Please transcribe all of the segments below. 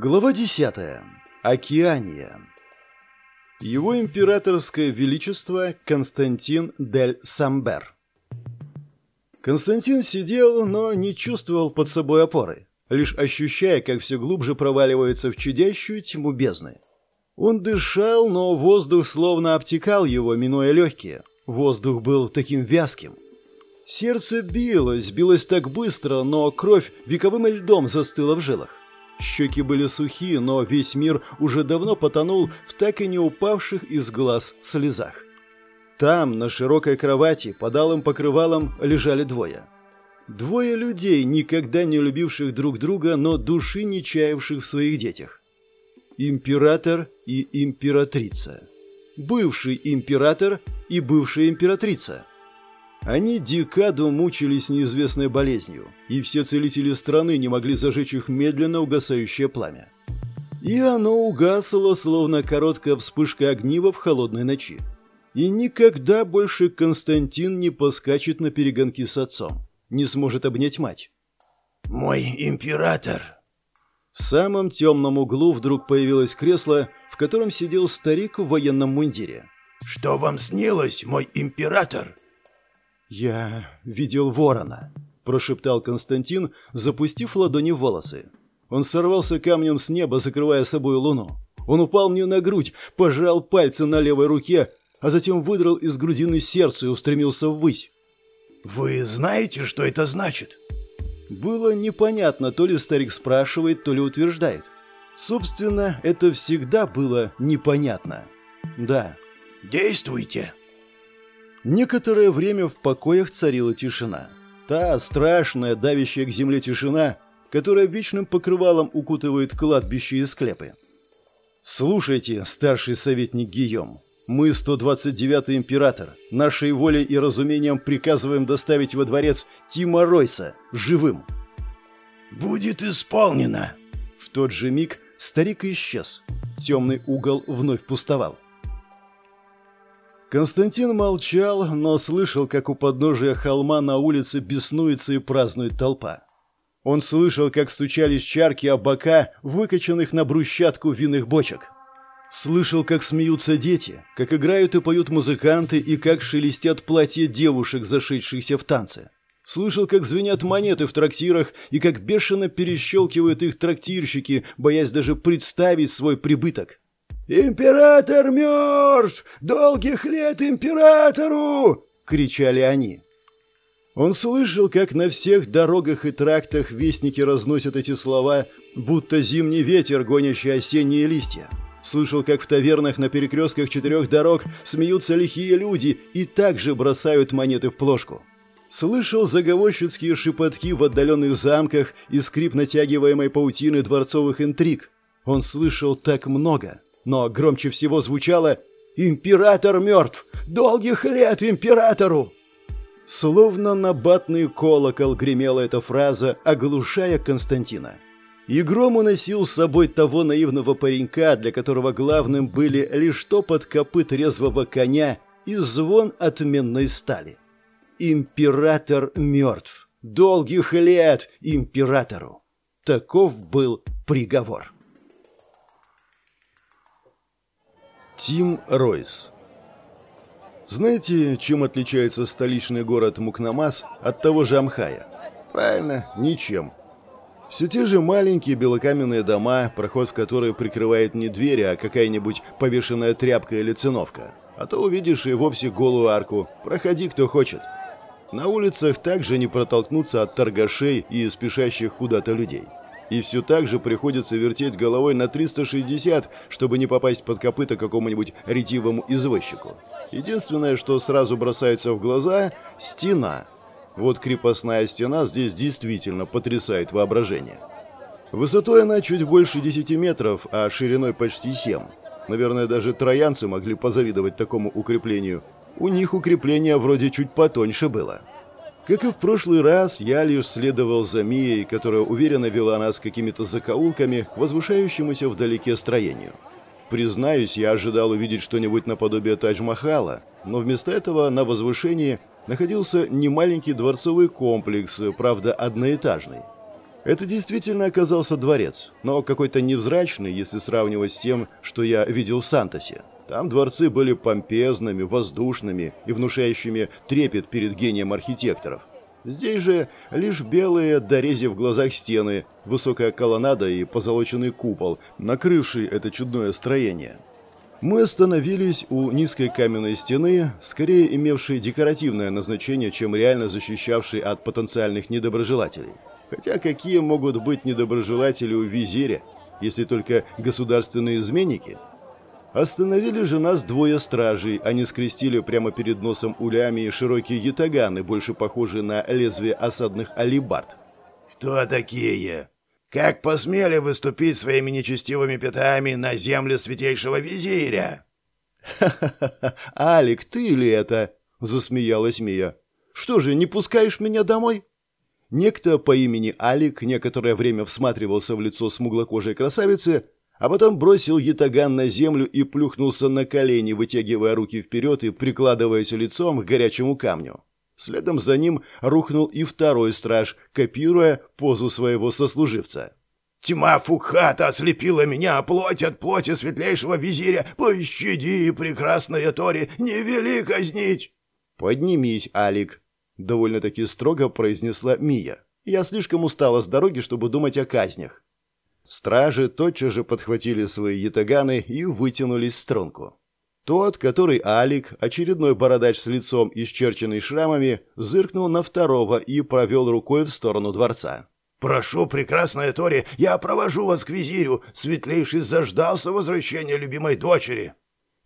Глава 10. Океания. Его императорское величество Константин дель Самбер. Константин сидел, но не чувствовал под собой опоры, лишь ощущая, как все глубже проваливается в чудящую тьму бездны. Он дышал, но воздух словно обтекал его, минуя легкие. Воздух был таким вязким. Сердце билось, билось так быстро, но кровь вековым льдом застыла в жилах. Щеки были сухие, но весь мир уже давно потонул в так и не упавших из глаз слезах. Там, на широкой кровати, под алым покрывалом лежали двое. Двое людей, никогда не любивших друг друга, но души не чаявших в своих детях. Император и императрица. Бывший император и бывшая императрица – они декаду мучились неизвестной болезнью, и все целители страны не могли зажечь их медленно угасающее пламя. И оно угасло, словно короткая вспышка огнива в холодной ночи. И никогда больше Константин не поскачет на перегонки с отцом, не сможет обнять мать. «Мой император!» В самом темном углу вдруг появилось кресло, в котором сидел старик в военном мундире. «Что вам снилось, мой император?» «Я видел ворона», – прошептал Константин, запустив ладони в волосы. Он сорвался камнем с неба, закрывая собой луну. Он упал мне на грудь, пожал пальцы на левой руке, а затем выдрал из грудины сердце и устремился ввысь. «Вы знаете, что это значит?» Было непонятно, то ли старик спрашивает, то ли утверждает. Собственно, это всегда было непонятно. Да. «Действуйте!» Некоторое время в покоях царила тишина. Та страшная, давящая к земле тишина, которая вечным покрывалом укутывает кладбище и склепы. «Слушайте, старший советник Гийом, мы, 129-й император, нашей волей и разумением приказываем доставить во дворец Тима Ройса, живым». «Будет исполнено!» В тот же миг старик исчез. Темный угол вновь пустовал. Константин молчал, но слышал, как у подножия холма на улице беснуется и празднует толпа. Он слышал, как стучались чарки о бока, выкачанных на брусчатку винных бочек. Слышал, как смеются дети, как играют и поют музыканты и как шелестят платья девушек, зашедшихся в танцы. Слышал, как звенят монеты в трактирах и как бешено перещелкивают их трактирщики, боясь даже представить свой прибыток. «Император мертв! Долгих лет императору!» — кричали они. Он слышал, как на всех дорогах и трактах вестники разносят эти слова, будто зимний ветер, гонящий осенние листья. Слышал, как в тавернах на перекрестках четырех дорог смеются лихие люди и также бросают монеты в плошку. Слышал заговорщицкие шепотки в отдаленных замках и скрип натягиваемой паутины дворцовых интриг. Он слышал так много — но громче всего звучало «Император мертв! Долгих лет императору!» Словно набатный колокол гремела эта фраза, оглушая Константина. И гром уносил с собой того наивного паренька, для которого главным были лишь топот копыт резвого коня и звон отменной стали. Император мертв. Долгих лет императору. Таков был приговор. Тим Ройс Знаете, чем отличается столичный город Мукнамас от того же Амхая? Правильно, ничем. Все те же маленькие белокаменные дома, проход в которые прикрывает не дверь, а какая-нибудь повешенная тряпка или циновка. А то увидишь и вовсе голую арку. Проходи, кто хочет. На улицах также не протолкнуться от торгашей и спешащих куда-то людей и все так же приходится вертеть головой на 360, чтобы не попасть под копыта какому-нибудь ретивому извозчику. Единственное, что сразу бросается в глаза – стена. Вот крепостная стена здесь действительно потрясает воображение. Высотой она чуть больше 10 метров, а шириной почти 7. Наверное, даже троянцы могли позавидовать такому укреплению. У них укрепление вроде чуть потоньше было. Как и в прошлый раз, я лишь следовал за Мией, которая уверенно вела нас какими-то закоулками к возвышающемуся вдалеке строению. Признаюсь, я ожидал увидеть что-нибудь наподобие Тадж-Махала, но вместо этого на возвышении находился немаленький дворцовый комплекс, правда, одноэтажный. Это действительно оказался дворец, но какой-то невзрачный, если сравнивать с тем, что я видел в Сантосе. Там дворцы были помпезными, воздушными и внушающими трепет перед гением архитекторов. Здесь же лишь белые, дорези в глазах стены, высокая колоннада и позолоченный купол, накрывший это чудное строение. Мы остановились у низкой каменной стены, скорее имевшей декоративное назначение, чем реально защищавшей от потенциальных недоброжелателей. Хотя какие могут быть недоброжелатели у визиря, если только государственные изменники – Остановили же нас двое стражей. Они скрестили прямо перед носом улями широкие ятаганы, больше похожие на лезвие осадных алибард. «Кто такие? Как посмели выступить своими нечестивыми пятами на землю святейшего визиря?» «Ха-ха-ха! Алик, ты ли это?» — засмеялась Мия. «Что же, не пускаешь меня домой?» Некто по имени Алик некоторое время всматривался в лицо смуглокожей красавицы, а потом бросил ятаган на землю и плюхнулся на колени, вытягивая руки вперед и прикладываясь лицом к горячему камню. Следом за ним рухнул и второй страж, копируя позу своего сослуживца. «Тьма Фухата ослепила меня, плоть от плоти светлейшего визиря! Пощади, прекрасная Тори, не вели казнить!» «Поднимись, Алик!» — довольно-таки строго произнесла Мия. «Я слишком устала с дороги, чтобы думать о казнях». Стражи тотчас же подхватили свои ятаганы и вытянулись в струнку. Тот, который Алик, очередной бородач с лицом, исчерченный шрамами, зыркнул на второго и провел рукой в сторону дворца. «Прошу, прекрасная Тори, я провожу вас к визирю. Светлейший заждался возвращения любимой дочери».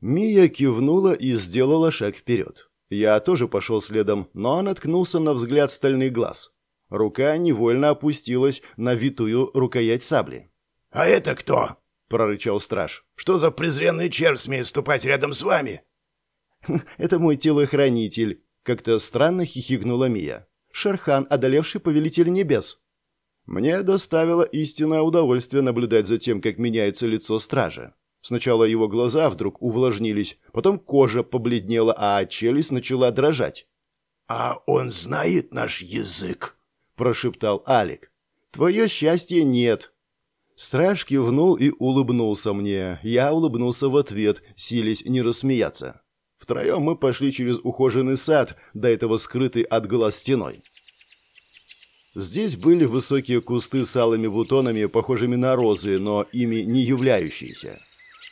Мия кивнула и сделала шаг вперед. Я тоже пошел следом, но наткнулся на взгляд стальных глаз. Рука невольно опустилась на витую рукоять сабли. «А это кто?» — прорычал страж. «Что за презренный червь смеет ступать рядом с вами?» «Это мой телохранитель», — как-то странно хихикнула Мия. «Шерхан, одолевший повелитель небес». Мне доставило истинное удовольствие наблюдать за тем, как меняется лицо стража. Сначала его глаза вдруг увлажнились, потом кожа побледнела, а челюсть начала дрожать. «А он знает наш язык?» Прошептал Алик. «Твое счастье нет». Страж кивнул и улыбнулся мне. Я улыбнулся в ответ, силясь не рассмеяться. Втроем мы пошли через ухоженный сад, до этого скрытый от глаз стеной. Здесь были высокие кусты с алыми бутонами, похожими на розы, но ими не являющиеся.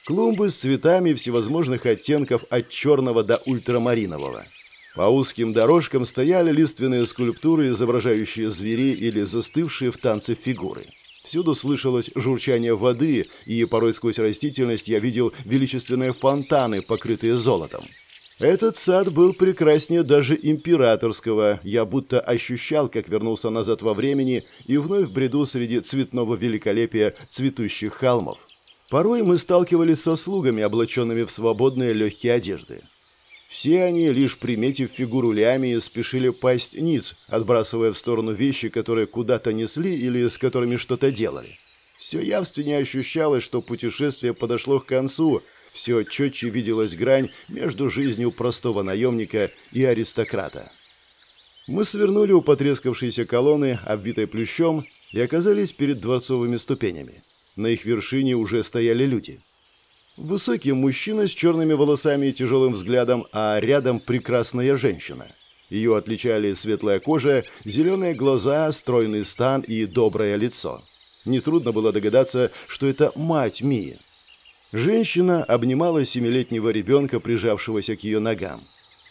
Клумбы с цветами всевозможных оттенков от черного до ультрамаринового. По узким дорожкам стояли лиственные скульптуры, изображающие зверей или застывшие в танце фигуры. Всюду слышалось журчание воды, и порой сквозь растительность я видел величественные фонтаны, покрытые золотом. Этот сад был прекраснее даже императорского. Я будто ощущал, как вернулся назад во времени и вновь бреду среди цветного великолепия цветущих холмов. Порой мы сталкивались со слугами, облаченными в свободные легкие одежды. Все они, лишь приметив фигуру Лямии, спешили пасть ниц, отбрасывая в сторону вещи, которые куда-то несли или с которыми что-то делали. Все явственнее ощущалось, что путешествие подошло к концу, все четче виделась грань между жизнью простого наемника и аристократа. Мы свернули у потрескавшейся колонны, обвитой плющом, и оказались перед дворцовыми ступенями. На их вершине уже стояли люди. Высокий мужчина с черными волосами и тяжелым взглядом, а рядом прекрасная женщина. Ее отличали светлая кожа, зеленые глаза, стройный стан и доброе лицо. Нетрудно было догадаться, что это мать Мии. Женщина обнимала семилетнего ребенка, прижавшегося к ее ногам.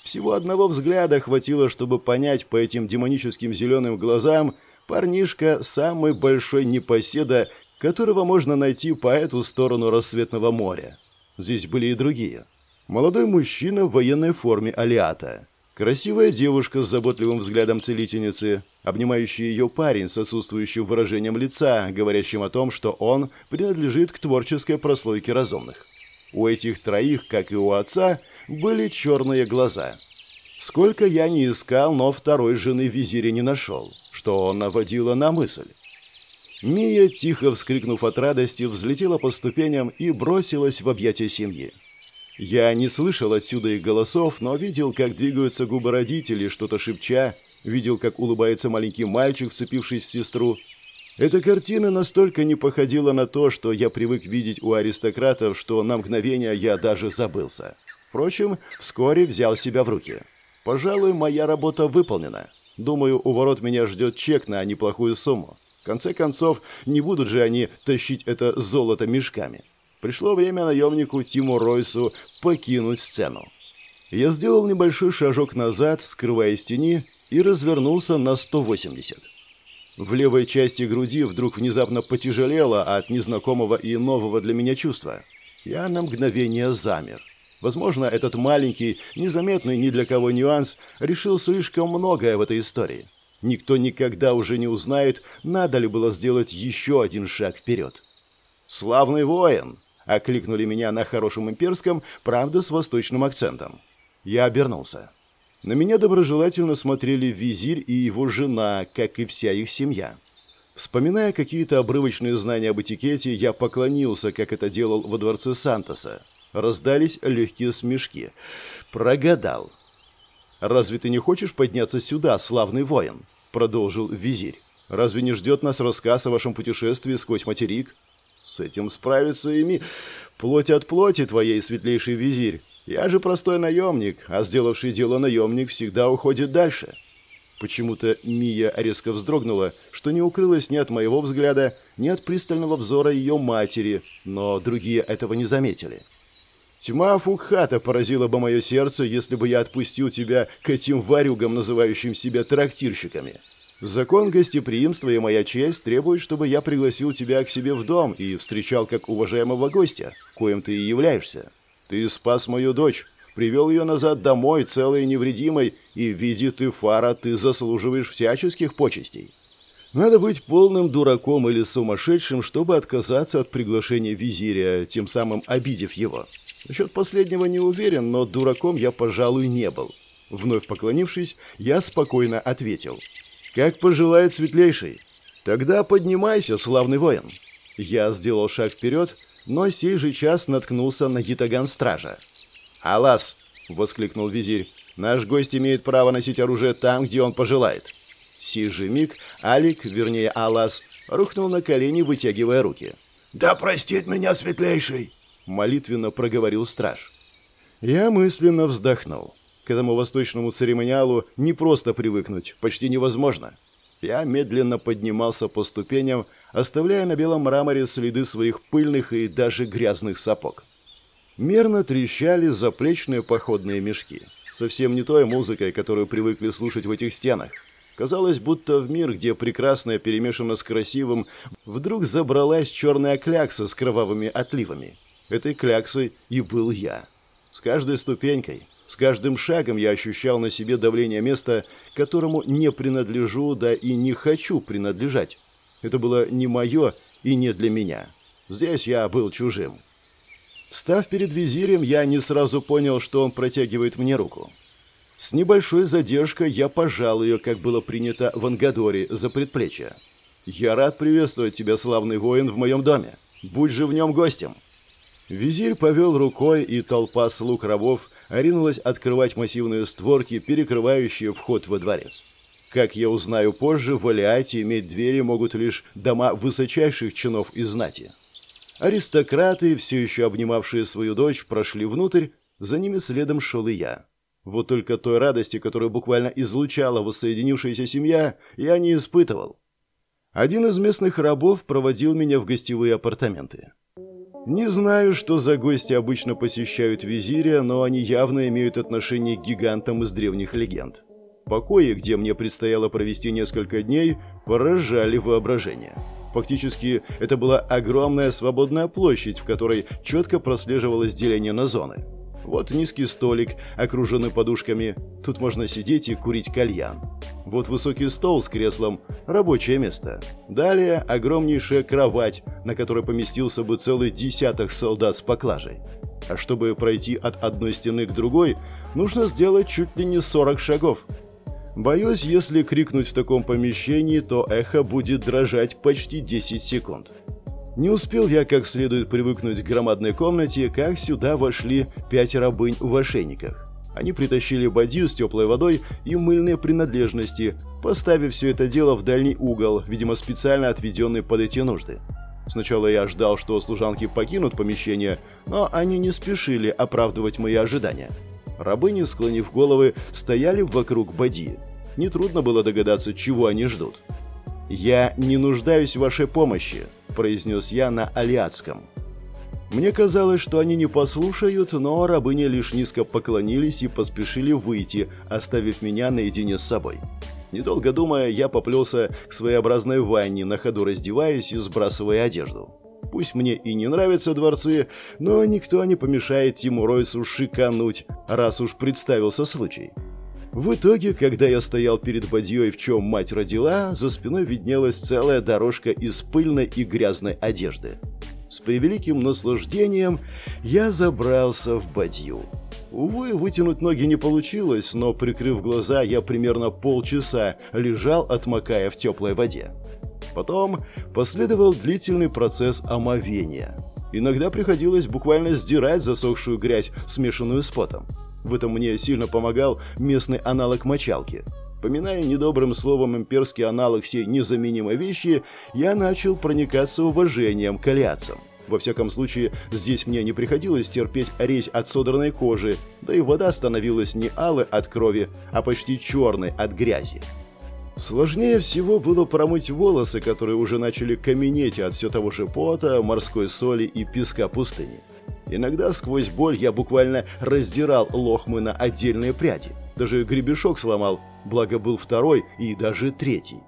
Всего одного взгляда хватило, чтобы понять по этим демоническим зеленым глазам, парнишка – самый большой непоседа, которого можно найти по эту сторону рассветного моря. Здесь были и другие. Молодой мужчина в военной форме алиата. Красивая девушка с заботливым взглядом целительницы, обнимающий ее парень с отсутствующим выражением лица, говорящим о том, что он принадлежит к творческой прослойке разумных. У этих троих, как и у отца, были черные глаза. Сколько я не искал, но второй жены визиря не нашел, что наводило на мысль. Мия, тихо вскрикнув от радости, взлетела по ступеням и бросилась в объятия семьи. Я не слышал отсюда их голосов, но видел, как двигаются губы родителей, что-то шепча, видел, как улыбается маленький мальчик, вцепившись в сестру. Эта картина настолько не походила на то, что я привык видеть у аристократов, что на мгновение я даже забылся. Впрочем, вскоре взял себя в руки. Пожалуй, моя работа выполнена. Думаю, у ворот меня ждет чек на неплохую сумму. Конце концов, не будут же они тащить это золото мешками. Пришло время наемнику Тиму Ройсу покинуть сцену. Я сделал небольшой шажок назад, скрываясь тени, и развернулся на 180. В левой части груди вдруг внезапно потяжелело от незнакомого и нового для меня чувства. Я на мгновение замер. Возможно, этот маленький, незаметный ни для кого нюанс решил слишком многое в этой истории. Никто никогда уже не узнает, надо ли было сделать еще один шаг вперед. «Славный воин!» — окликнули меня на хорошем имперском, правда, с восточным акцентом. Я обернулся. На меня доброжелательно смотрели визирь и его жена, как и вся их семья. Вспоминая какие-то обрывочные знания об этикете, я поклонился, как это делал во дворце Сантоса. Раздались легкие смешки. Прогадал. «Разве ты не хочешь подняться сюда, славный воин?» — продолжил визирь. «Разве не ждет нас рассказ о вашем путешествии сквозь материк?» «С этим справится ими плоть от плоти твоей, светлейший визирь. Я же простой наемник, а сделавший дело наемник всегда уходит дальше». Почему-то Мия резко вздрогнула, что не укрылась ни от моего взгляда, ни от пристального взора ее матери, но другие этого не заметили. Тьма Фукхата поразила бы мое сердце, если бы я отпустил тебя к этим варюгам, называющим себя трактирщиками. Закон гостеприимства и моя честь требуют, чтобы я пригласил тебя к себе в дом и встречал как уважаемого гостя, коим ты и являешься. Ты спас мою дочь, привел ее назад домой, целой и невредимой, и, види ты фара, ты заслуживаешь всяческих почестей. Надо быть полным дураком или сумасшедшим, чтобы отказаться от приглашения визиря, тем самым обидев его. Насчет последнего не уверен, но дураком я, пожалуй, не был. Вновь поклонившись, я спокойно ответил. «Как пожелает светлейший. Тогда поднимайся, славный воин». Я сделал шаг вперед, но сей же час наткнулся на гитаган-стража. «Алас!» — воскликнул визирь. «Наш гость имеет право носить оружие там, где он пожелает». Сей же миг Алик, вернее Алас, рухнул на колени, вытягивая руки. «Да простит меня светлейший!» — молитвенно проговорил страж. Я мысленно вздохнул. К этому восточному церемониалу не просто привыкнуть, почти невозможно. Я медленно поднимался по ступеням, оставляя на белом мраморе следы своих пыльных и даже грязных сапог. Мерно трещали заплечные походные мешки. Совсем не той музыкой, которую привыкли слушать в этих стенах. Казалось, будто в мир, где прекрасное перемешано с красивым, вдруг забралась черная клякса с кровавыми отливами. Этой кляксой и был я. С каждой ступенькой, с каждым шагом я ощущал на себе давление места, которому не принадлежу, да и не хочу принадлежать. Это было не мое и не для меня. Здесь я был чужим. Став перед визирем, я не сразу понял, что он протягивает мне руку. С небольшой задержкой я пожал ее, как было принято в Ангадоре, за предплечье. «Я рад приветствовать тебя, славный воин, в моем доме. Будь же в нем гостем». Визирь повел рукой, и толпа слуг рабов ринулась открывать массивные створки, перекрывающие вход во дворец. Как я узнаю позже, в Алиате иметь двери могут лишь дома высочайших чинов и знати. Аристократы, все еще обнимавшие свою дочь, прошли внутрь, за ними следом шел и я. Вот только той радости, которую буквально излучала воссоединившаяся семья, я не испытывал. Один из местных рабов проводил меня в гостевые апартаменты. Не знаю, что за гости обычно посещают визиря, но они явно имеют отношение к гигантам из древних легенд. Покои, где мне предстояло провести несколько дней, поражали воображение. Фактически, это была огромная свободная площадь, в которой четко прослеживалось деление на зоны. Вот низкий столик, окруженный подушками. Тут можно сидеть и курить кальян. Вот высокий стол с креслом, рабочее место. Далее огромнейшая кровать, на которой поместился бы целый десяток солдат с поклажей. А чтобы пройти от одной стены к другой, нужно сделать чуть ли не 40 шагов. Боюсь, если крикнуть в таком помещении, то эхо будет дрожать почти 10 секунд. Не успел я как следует привыкнуть к громадной комнате, как сюда вошли пять рабынь в ошейниках. Они притащили бадью с теплой водой и мыльные принадлежности, поставив все это дело в дальний угол, видимо, специально отведенный под эти нужды. Сначала я ждал, что служанки покинут помещение, но они не спешили оправдывать мои ожидания. Рабыни, склонив головы, стояли вокруг бадьи. Нетрудно было догадаться, чего они ждут. «Я не нуждаюсь в вашей помощи», – произнес я на алиатском. Мне казалось, что они не послушают, но рабыни лишь низко поклонились и поспешили выйти, оставив меня наедине с собой. Недолго думая, я поплелся к своеобразной ванне, на ходу раздеваясь и сбрасывая одежду. Пусть мне и не нравятся дворцы, но никто не помешает Тиму Ройсу шикануть, раз уж представился случай. В итоге, когда я стоял перед бадьей, в чем мать родила, за спиной виднелась целая дорожка из пыльной и грязной одежды. С превеликим наслаждением я забрался в бадью. Увы, вытянуть ноги не получилось, но, прикрыв глаза, я примерно полчаса лежал, отмокая в теплой воде. Потом последовал длительный процесс омовения. Иногда приходилось буквально сдирать засохшую грязь, смешанную с потом. В этом мне сильно помогал местный аналог мочалки – Поминая недобрым словом имперский аналог всей незаменимой вещи, я начал проникаться уважением к алиатцам. Во всяком случае, здесь мне не приходилось терпеть резь от содранной кожи, да и вода становилась не алой от крови, а почти черной от грязи. Сложнее всего было промыть волосы, которые уже начали каменеть от все того же пота, морской соли и песка пустыни. Иногда сквозь боль я буквально раздирал лохмы на отдельные пряди. Даже гребешок сломал, благо был второй и даже третий.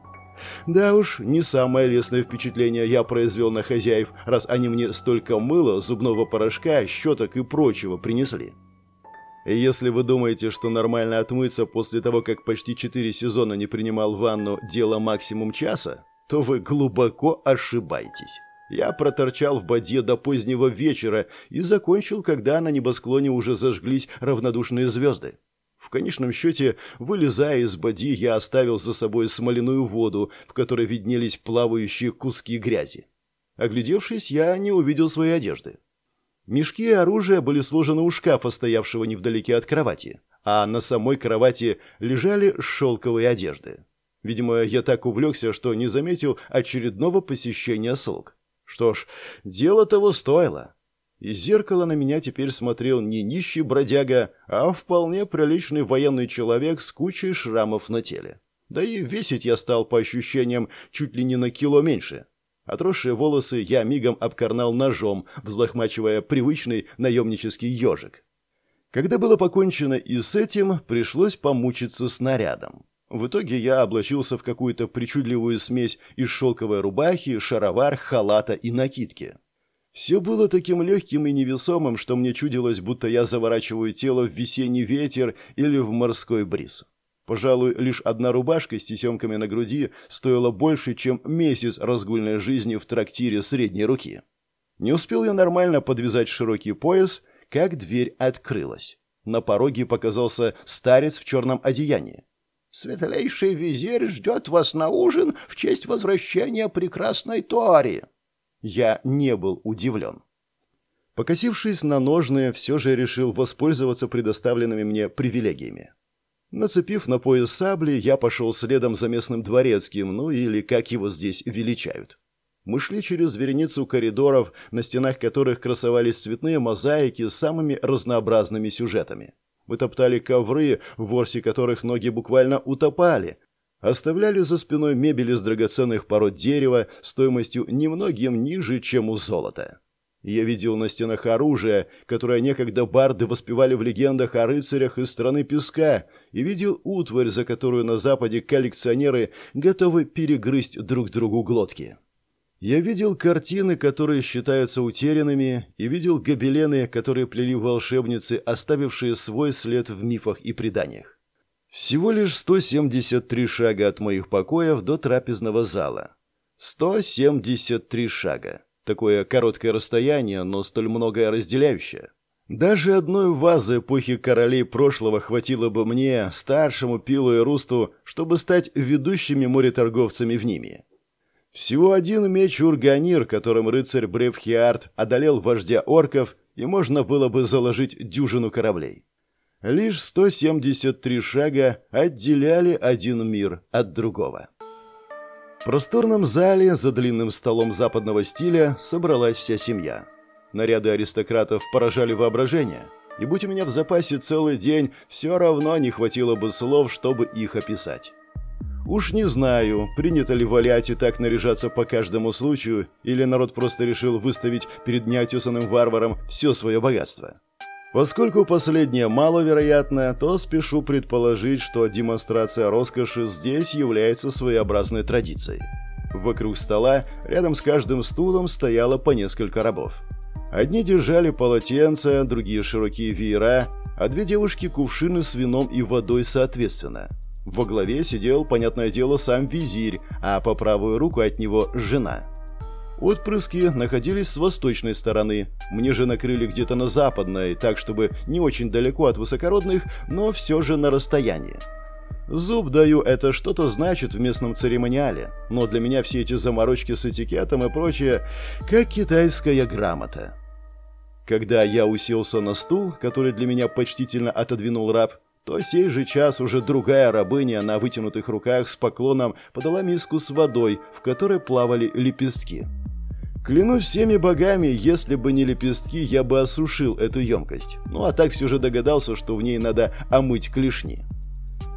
Да уж, не самое лестное впечатление я произвел на хозяев, раз они мне столько мыла, зубного порошка, щеток и прочего принесли. Если вы думаете, что нормально отмыться после того, как почти четыре сезона не принимал ванну дело максимум часа, то вы глубоко ошибаетесь. Я проторчал в бадье до позднего вечера и закончил, когда на небосклоне уже зажглись равнодушные звезды. В конечном счете, вылезая из боди, я оставил за собой смоляную воду, в которой виднелись плавающие куски грязи. Оглядевшись, я не увидел своей одежды. Мешки и оружие были сложены у шкафа, стоявшего невдалеке от кровати, а на самой кровати лежали шелковые одежды. Видимо, я так увлекся, что не заметил очередного посещения слуг. Что ж, дело того стоило. Из зеркала на меня теперь смотрел не нищий бродяга, а вполне приличный военный человек с кучей шрамов на теле. Да и весить я стал, по ощущениям, чуть ли не на кило меньше. Отросшие волосы я мигом обкорнал ножом, взлохмачивая привычный наемнический ежик. Когда было покончено и с этим, пришлось помучиться снарядом. В итоге я облачился в какую-то причудливую смесь из шелковой рубахи, шаровар, халата и накидки. Все было таким легким и невесомым, что мне чудилось, будто я заворачиваю тело в весенний ветер или в морской бриз. Пожалуй, лишь одна рубашка с тесемками на груди стоила больше, чем месяц разгульной жизни в трактире средней руки. Не успел я нормально подвязать широкий пояс, как дверь открылась. На пороге показался старец в черном одеянии. «Светлейший визирь ждет вас на ужин в честь возвращения прекрасной Тори», я не был удивлен. Покосившись на ножные, все же решил воспользоваться предоставленными мне привилегиями. Нацепив на пояс сабли, я пошел следом за местным дворецким, ну или как его здесь величают. Мы шли через вереницу коридоров, на стенах которых красовались цветные мозаики с самыми разнообразными сюжетами. Мы топтали ковры, в ворсе которых ноги буквально утопали, Оставляли за спиной мебель из драгоценных пород дерева стоимостью немногим ниже, чем у золота. Я видел на стенах оружие, которое некогда барды воспевали в легендах о рыцарях из страны песка, и видел утварь, за которую на Западе коллекционеры готовы перегрызть друг другу глотки. Я видел картины, которые считаются утерянными, и видел гобелены, которые плели волшебницы, оставившие свой след в мифах и преданиях. Всего лишь 173 шага от моих покоев до трапезного зала. 173 шага. Такое короткое расстояние, но столь многое разделяющее. Даже одной вазы эпохи королей прошлого хватило бы мне, старшему Пилу и Русту, чтобы стать ведущими мореторговцами в ними. Всего один меч Урганир, которым рыцарь Бревхиард одолел вождя орков, и можно было бы заложить дюжину кораблей. Лишь 173 шага отделяли один мир от другого. В просторном зале за длинным столом западного стиля собралась вся семья. Наряды аристократов поражали воображение, и будь у меня в запасе целый день, все равно не хватило бы слов, чтобы их описать. Уж не знаю, принято ли в Алиате так наряжаться по каждому случаю, или народ просто решил выставить перед неотесанным варваром все свое богатство. Поскольку последнее маловероятно, то спешу предположить, что демонстрация роскоши здесь является своеобразной традицией. Вокруг стола, рядом с каждым стулом, стояло по несколько рабов. Одни держали полотенца, другие широкие веера, а две девушки кувшины с вином и водой соответственно. Во главе сидел, понятное дело, сам визирь, а по правую руку от него жена – Отпрыски находились с восточной стороны. Мне же накрыли где-то на западной, так чтобы не очень далеко от высокородных, но все же на расстоянии. Зуб даю, это что-то значит в местном церемониале, но для меня все эти заморочки с этикетом и прочее, как китайская грамота. Когда я уселся на стул, который для меня почтительно отодвинул раб, то сей же час уже другая рабыня на вытянутых руках с поклоном подала миску с водой, в которой плавали лепестки. Клянусь всеми богами, если бы не лепестки, я бы осушил эту емкость. Ну а так все же догадался, что в ней надо омыть клешни.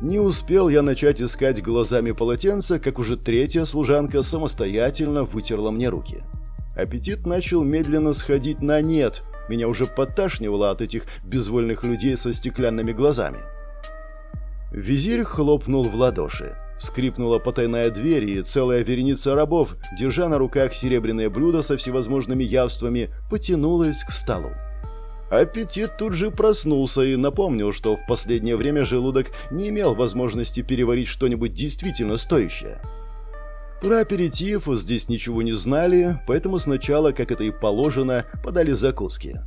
Не успел я начать искать глазами полотенца, как уже третья служанка самостоятельно вытерла мне руки. Аппетит начал медленно сходить на нет. Меня уже подташнивало от этих безвольных людей со стеклянными глазами. Визирь хлопнул в ладоши. Скрипнула потайная дверь, и целая вереница рабов, держа на руках серебряные блюда со всевозможными явствами, потянулась к столу. Аппетит тут же проснулся и напомнил, что в последнее время желудок не имел возможности переварить что-нибудь действительно стоящее. Про аперитив здесь ничего не знали, поэтому сначала, как это и положено, подали закуски.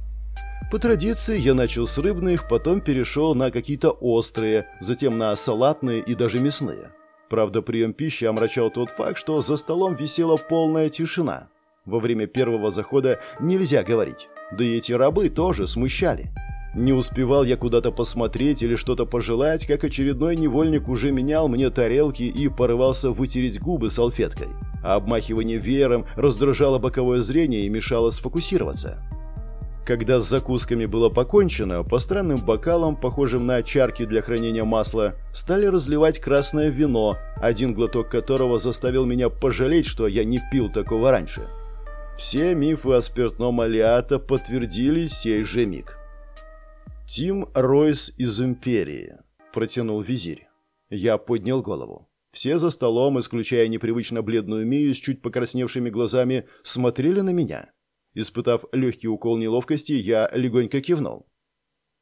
По традиции я начал с рыбных, потом перешел на какие-то острые, затем на салатные и даже мясные. Правда, прием пищи омрачал тот факт, что за столом висела полная тишина. Во время первого захода нельзя говорить. Да и эти рабы тоже смущали. Не успевал я куда-то посмотреть или что-то пожелать, как очередной невольник уже менял мне тарелки и порывался вытереть губы салфеткой. А обмахивание веером раздражало боковое зрение и мешало сфокусироваться. Когда с закусками было покончено, по странным бокалам, похожим на чарки для хранения масла, стали разливать красное вино, один глоток которого заставил меня пожалеть, что я не пил такого раньше. Все мифы о спиртном Алиата подтвердились сей же миг. «Тим Ройс из Империи», — протянул визирь. Я поднял голову. Все за столом, исключая непривычно бледную Мию с чуть покрасневшими глазами, смотрели на меня. Испытав легкий укол неловкости, я легонько кивнул.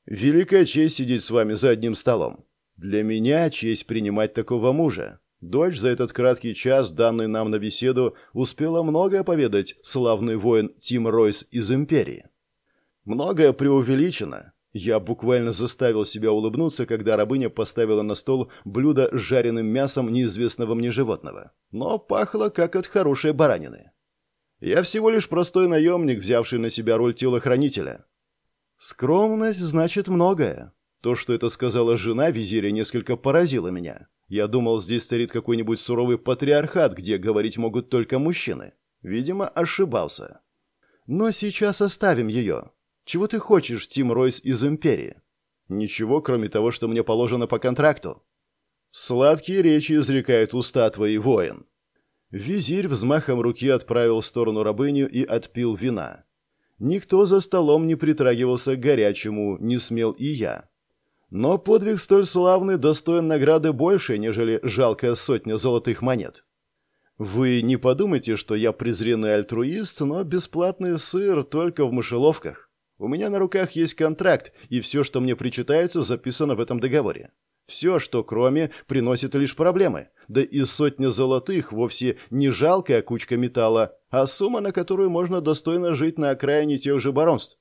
«Великая честь сидеть с вами за одним столом. Для меня честь принимать такого мужа. Дочь за этот краткий час, данный нам на беседу, успела многое поведать славный воин Тим Ройс из Империи. Многое преувеличено. Я буквально заставил себя улыбнуться, когда рабыня поставила на стол блюдо с жареным мясом неизвестного мне животного. Но пахло, как от хорошей баранины. Я всего лишь простой наемник, взявший на себя роль телохранителя. Скромность значит многое. То, что это сказала жена визиря, несколько поразило меня. Я думал, здесь царит какой-нибудь суровый патриархат, где говорить могут только мужчины. Видимо, ошибался. Но сейчас оставим ее. Чего ты хочешь, Тим Ройс из Империи? Ничего, кроме того, что мне положено по контракту. Сладкие речи изрекают уста твои, воин. Визирь взмахом руки отправил в сторону рабыню и отпил вина. Никто за столом не притрагивался к горячему, не смел и я. Но подвиг столь славный достоин награды больше, нежели жалкая сотня золотых монет. Вы не подумайте, что я презренный альтруист, но бесплатный сыр только в мышеловках. У меня на руках есть контракт, и все, что мне причитается, записано в этом договоре. Все, что кроме, приносит лишь проблемы. Да и сотня золотых вовсе не жалкая кучка металла, а сумма, на которую можно достойно жить на окраине тех же баронств.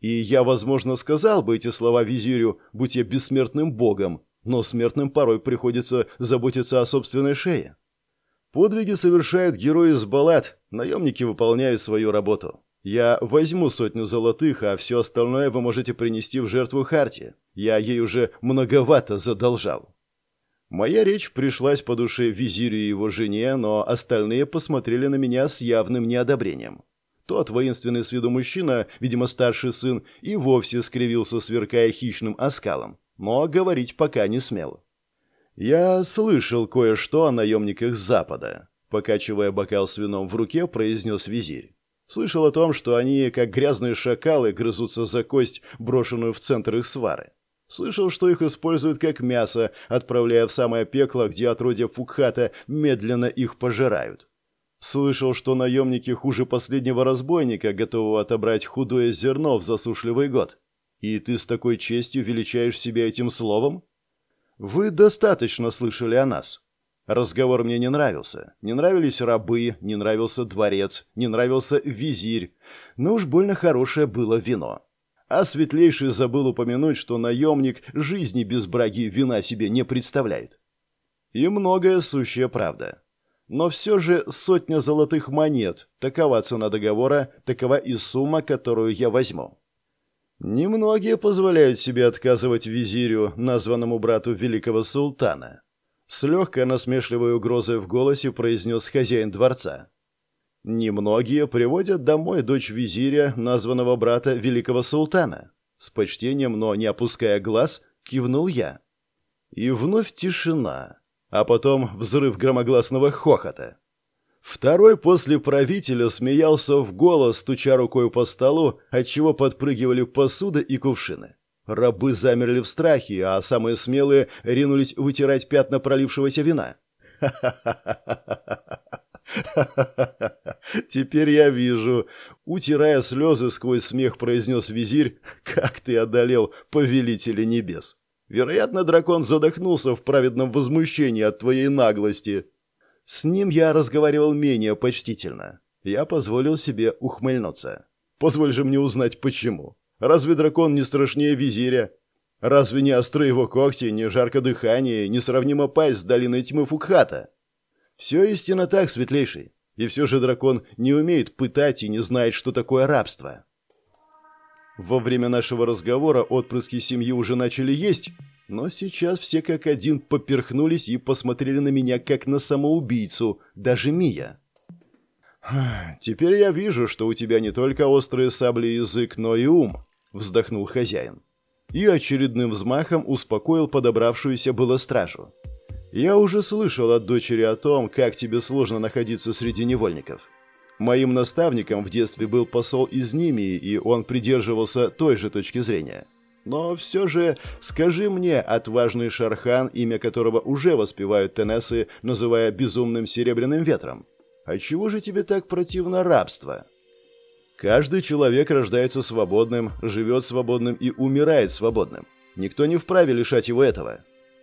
И я, возможно, сказал бы эти слова визирю, будь я бессмертным богом, но смертным порой приходится заботиться о собственной шее. Подвиги совершают герои из баллад, наемники выполняют свою работу. Я возьму сотню золотых, а все остальное вы можете принести в жертву Харти. Я ей уже многовато задолжал». Моя речь пришлась по душе визирю и его жене, но остальные посмотрели на меня с явным неодобрением. Тот воинственный с виду мужчина, видимо, старший сын, и вовсе скривился, сверкая хищным оскалом, но говорить пока не смел. «Я слышал кое-что о наемниках Запада», — покачивая бокал с вином в руке, произнес визирь. Слышал о том, что они, как грязные шакалы, грызутся за кость, брошенную в центр их свары. Слышал, что их используют как мясо, отправляя в самое пекло, где отродья Фукхата медленно их пожирают. Слышал, что наемники хуже последнего разбойника, готового отобрать худое зерно в засушливый год. И ты с такой честью величаешь себя этим словом? Вы достаточно слышали о нас. Разговор мне не нравился. Не нравились рабы, не нравился дворец, не нравился визирь. Но уж больно хорошее было вино. А Светлейший забыл упомянуть, что наемник жизни без браги вина себе не представляет. И многое сущая правда. Но все же сотня золотых монет, такова цена договора, такова и сумма, которую я возьму. Немногие позволяют себе отказывать визирю, названному брату великого султана. С легкой насмешливой угрозой в голосе произнес хозяин дворца. Немногие приводят домой дочь визиря, названного брата великого султана. С почтением, но не опуская глаз, кивнул я. И вновь тишина, а потом взрыв громогласного хохота. Второй после правителя смеялся в голос, стуча рукой по столу, отчего подпрыгивали посуда и кувшины. Рабы замерли в страхе, а самые смелые ринулись вытирать пятна пролившегося вина. «Ха-ха-ха-ха-ха! Теперь я вижу. Утирая слезы сквозь смех, произнес визирь, как ты одолел повелителя небес. Вероятно, дракон задохнулся в праведном возмущении от твоей наглости. С ним я разговаривал менее почтительно. Я позволил себе ухмыльнуться. Позволь же мне узнать, почему. Разве дракон не страшнее визиря? Разве не остры его когти, не жарко дыхание, не сравнимо пасть с долиной тьмы Фукхата? Все истинно так, светлейший. И все же дракон не умеет пытать и не знает, что такое рабство. Во время нашего разговора отпрыски семьи уже начали есть, но сейчас все как один поперхнулись и посмотрели на меня как на самоубийцу, даже Мия. «Теперь я вижу, что у тебя не только острые сабли язык, но и ум», — вздохнул хозяин. И очередным взмахом успокоил подобравшуюся было стражу. Я уже слышал от дочери о том, как тебе сложно находиться среди невольников. Моим наставником в детстве был посол из Нимии, и он придерживался той же точки зрения. Но все же скажи мне, отважный Шархан, имя которого уже воспевают Тенесы, называя безумным серебряным ветром, а чего же тебе так противно рабство? Каждый человек рождается свободным, живет свободным и умирает свободным. Никто не вправе лишать его этого.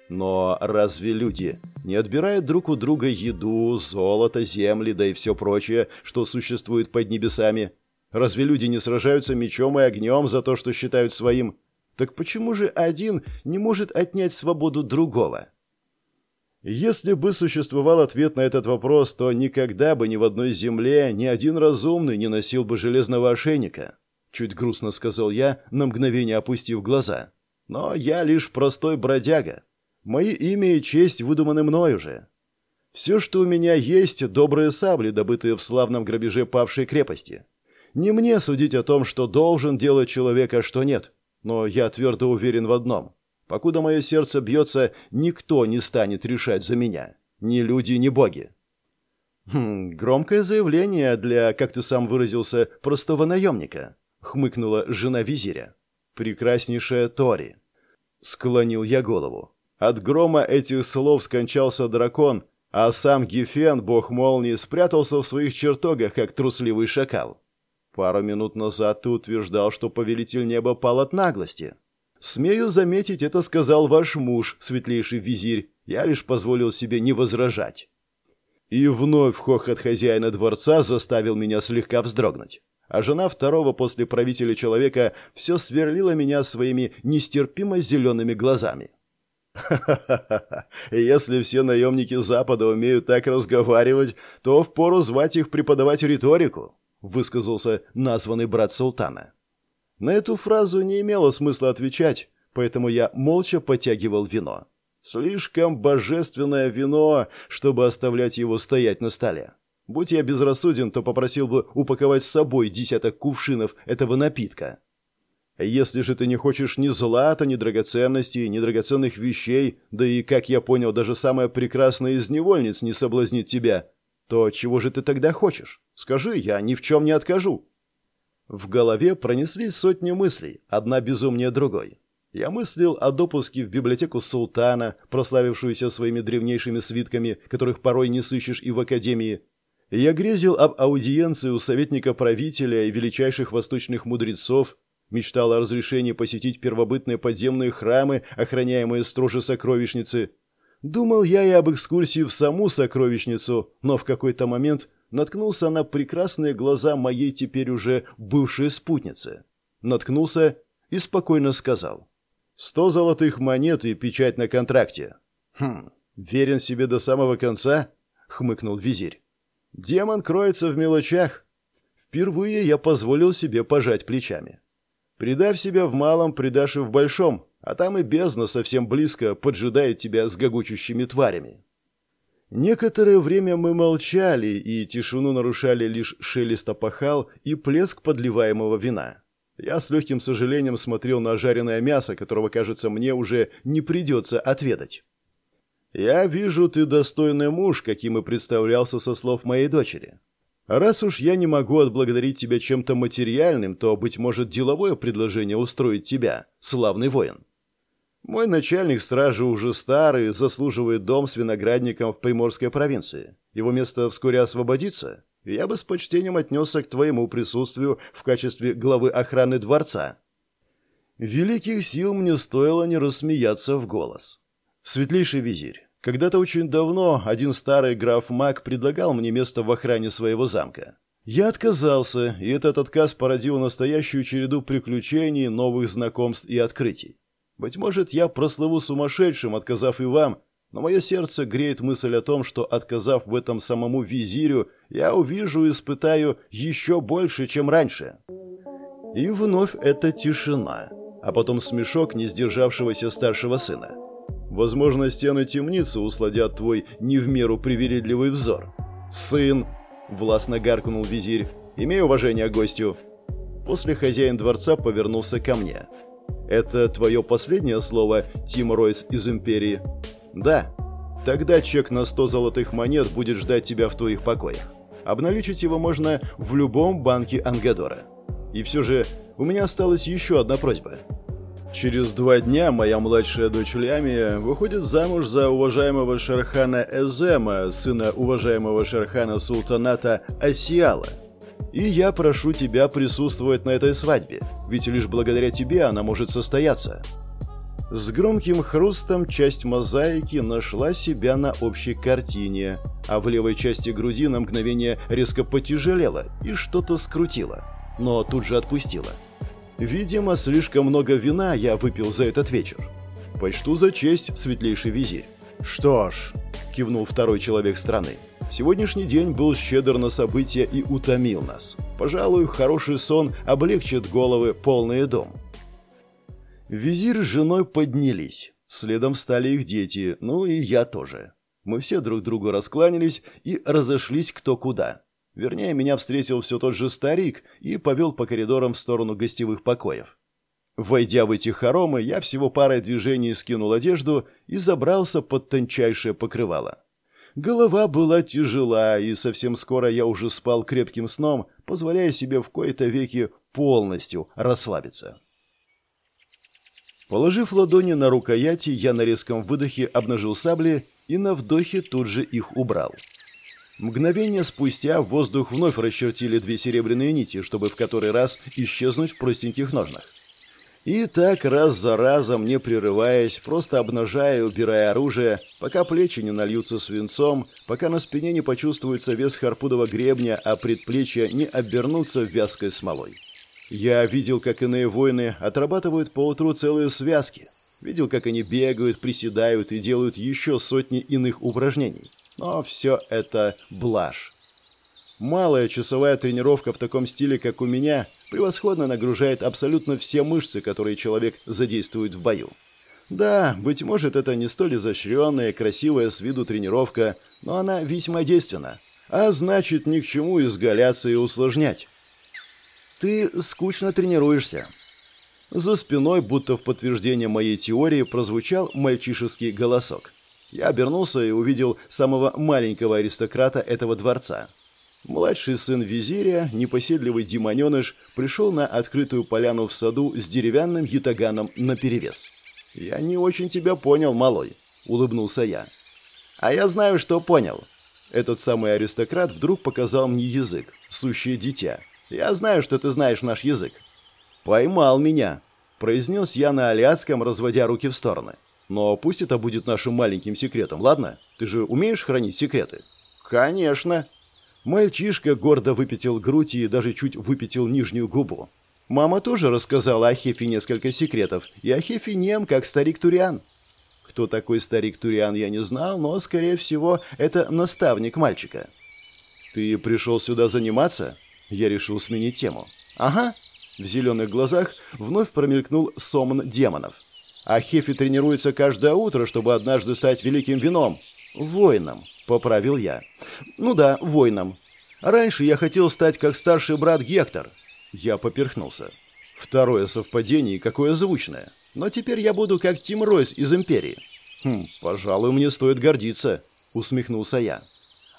Но разве люди не отбирают друг у друга еду, золото, земли, да и все прочее, что существует под небесами? Разве люди не сражаются мечом и огнем за то, что считают своим? Так почему же один не может отнять свободу другого? Если бы существовал ответ на этот вопрос, то никогда бы ни в одной земле ни один разумный не носил бы железного ошейника. Чуть грустно сказал я, на мгновение опустив глаза. Но я лишь простой бродяга. Мои имя и честь выдуманы мною же. Все, что у меня есть, добрые сабли, добытые в славном грабеже павшей крепости. Не мне судить о том, что должен делать человек, а что нет. Но я твердо уверен в одном. Покуда мое сердце бьется, никто не станет решать за меня. Ни люди, ни боги. Хм, громкое заявление для, как ты сам выразился, простого наемника, хмыкнула жена визиря. Прекраснейшая Тори. Склонил я голову. От грома этих слов скончался дракон, а сам Гефен, бог молнии, спрятался в своих чертогах, как трусливый шакал. Пару минут назад ты утверждал, что повелитель неба пал от наглости. Смею заметить, это сказал ваш муж, светлейший визирь. Я лишь позволил себе не возражать. И вновь хохот хозяина дворца заставил меня слегка вздрогнуть. А жена второго после правителя человека все сверлила меня своими нестерпимо зелеными глазами. Ха-ха-ха. Если все наемники Запада умеют так разговаривать, то впору звать их преподавать риторику. — высказался названный брат султана. На эту фразу не имело смысла отвечать, поэтому я молча потягивал вино. Слишком божественное вино, чтобы оставлять его стоять на столе. Будь я безрассуден, то попросил бы упаковать с собой десяток кувшинов этого напитка. Если же ты не хочешь ни злата, ни драгоценностей, ни драгоценных вещей, да и, как я понял, даже самая прекрасная из невольниц не соблазнит тебя, то чего же ты тогда хочешь? Скажи, я ни в чем не откажу. В голове пронеслись сотни мыслей, одна безумнее другой. Я мыслил о допуске в библиотеку султана, прославившуюся своими древнейшими свитками, которых порой не сыщешь и в академии. Я грезил об аудиенции у советника правителя и величайших восточных мудрецов, мечтал о разрешении посетить первобытные подземные храмы, охраняемые строже сокровищницы. Думал я и об экскурсии в саму сокровищницу, но в какой-то момент наткнулся на прекрасные глаза моей теперь уже бывшей спутницы. Наткнулся и спокойно сказал. «Сто золотых монет и печать на контракте». «Хм, верен себе до самого конца?» — хмыкнул визирь. «Демон кроется в мелочах». Впервые я позволил себе пожать плечами. Предав себя в малом, предашь и в большом, а там и бездна совсем близко поджидает тебя с гогочущими тварями. Некоторое время мы молчали, и тишину нарушали лишь шелест опахал и плеск подливаемого вина. Я с легким сожалением смотрел на жареное мясо, которого, кажется, мне уже не придется отведать. «Я вижу, ты достойный муж, каким и представлялся со слов моей дочери. Раз уж я не могу отблагодарить тебя чем-то материальным, то, быть может, деловое предложение устроить тебя, славный воин. Мой начальник стражи уже старый, заслуживает дом с виноградником в Приморской провинции. Его место вскоре освободится, и я бы с почтением отнесся к твоему присутствию в качестве главы охраны дворца. Великих сил мне стоило не рассмеяться в голос. Светлейший визирь, когда-то очень давно один старый граф Мак предлагал мне место в охране своего замка. Я отказался, и этот отказ породил настоящую череду приключений, новых знакомств и открытий. Быть может, я прослыву сумасшедшим, отказав и вам, но мое сердце греет мысль о том, что, отказав в этом самому визирю, я увижу и испытаю еще больше, чем раньше. И вновь эта тишина, а потом смешок не сдержавшегося старшего сына. Возможно, стены темницы усладят твой не в меру привередливый взор. Сын, властно гаркнул визирь, имей уважение к гостю. После хозяин дворца повернулся ко мне. Это твое последнее слово, Тим Ройс из Империи? Да. Тогда чек на 100 золотых монет будет ждать тебя в твоих покоях. Обналичить его можно в любом банке Ангадора. И все же у меня осталась еще одна просьба. Через два дня моя младшая дочь Лямия выходит замуж за уважаемого Шерхана Эзема, сына уважаемого Шерхана Султаната Асиала. И я прошу тебя присутствовать на этой свадьбе, ведь лишь благодаря тебе она может состояться. С громким хрустом часть мозаики нашла себя на общей картине, а в левой части груди на мгновение резко потяжелела и что-то скрутила, но тут же отпустила. Видимо, слишком много вина я выпил за этот вечер. Почту за честь, светлейший визирь. Что ж, кивнул второй человек страны. Сегодняшний день был щедр на события и утомил нас. Пожалуй, хороший сон облегчит головы полный дом. Визирь с женой поднялись. Следом стали их дети, ну и я тоже. Мы все друг другу раскланялись и разошлись кто куда. Вернее, меня встретил все тот же старик и повел по коридорам в сторону гостевых покоев. Войдя в эти хоромы, я всего парой движений скинул одежду и забрался под тончайшее покрывало. Голова была тяжела, и совсем скоро я уже спал крепким сном, позволяя себе в кои-то веки полностью расслабиться. Положив ладони на рукояти, я на резком выдохе обнажил сабли и на вдохе тут же их убрал. Мгновение спустя в воздух вновь расчертили две серебряные нити, чтобы в который раз исчезнуть в простеньких ножнах. И так раз за разом, не прерываясь, просто обнажая и убирая оружие, пока плечи не нальются свинцом, пока на спине не почувствуется вес харпудового гребня, а предплечья не обернутся вязкой смолой. Я видел, как иные воины отрабатывают по утру целые связки. Видел, как они бегают, приседают и делают еще сотни иных упражнений. Но все это блажь. Малая часовая тренировка в таком стиле, как у меня, превосходно нагружает абсолютно все мышцы, которые человек задействует в бою. Да, быть может, это не столь изощренная, красивая с виду тренировка, но она весьма действенна. А значит, ни к чему изгаляться и усложнять. Ты скучно тренируешься. За спиной, будто в подтверждение моей теории, прозвучал мальчишеский голосок. Я обернулся и увидел самого маленького аристократа этого дворца. Младший сын визиря, непоседливый демоненыш, пришел на открытую поляну в саду с деревянным ятаганом наперевес. «Я не очень тебя понял, малой», — улыбнулся я. «А я знаю, что понял». Этот самый аристократ вдруг показал мне язык, сущее дитя. «Я знаю, что ты знаешь наш язык». «Поймал меня», — произнес я на аляцком, разводя руки в стороны. «Но пусть это будет нашим маленьким секретом, ладно? Ты же умеешь хранить секреты?» «Конечно», Мальчишка гордо выпятил грудь и даже чуть выпятил нижнюю губу. Мама тоже рассказала о Хефе несколько секретов, и о Хефе нем, как старик Туриан. Кто такой старик Туриан, я не знал, но, скорее всего, это наставник мальчика. «Ты пришел сюда заниматься?» Я решил сменить тему. «Ага». В зеленых глазах вновь промелькнул сомн демонов. А Хефи тренируется каждое утро, чтобы однажды стать великим вином. Воином поправил я. Ну да, воином. Раньше я хотел стать как старший брат Гектор. Я поперхнулся. Второе совпадение, какое звучное. Но теперь я буду как Тим Ройс из Империи. Хм, пожалуй, мне стоит гордиться, усмехнулся я.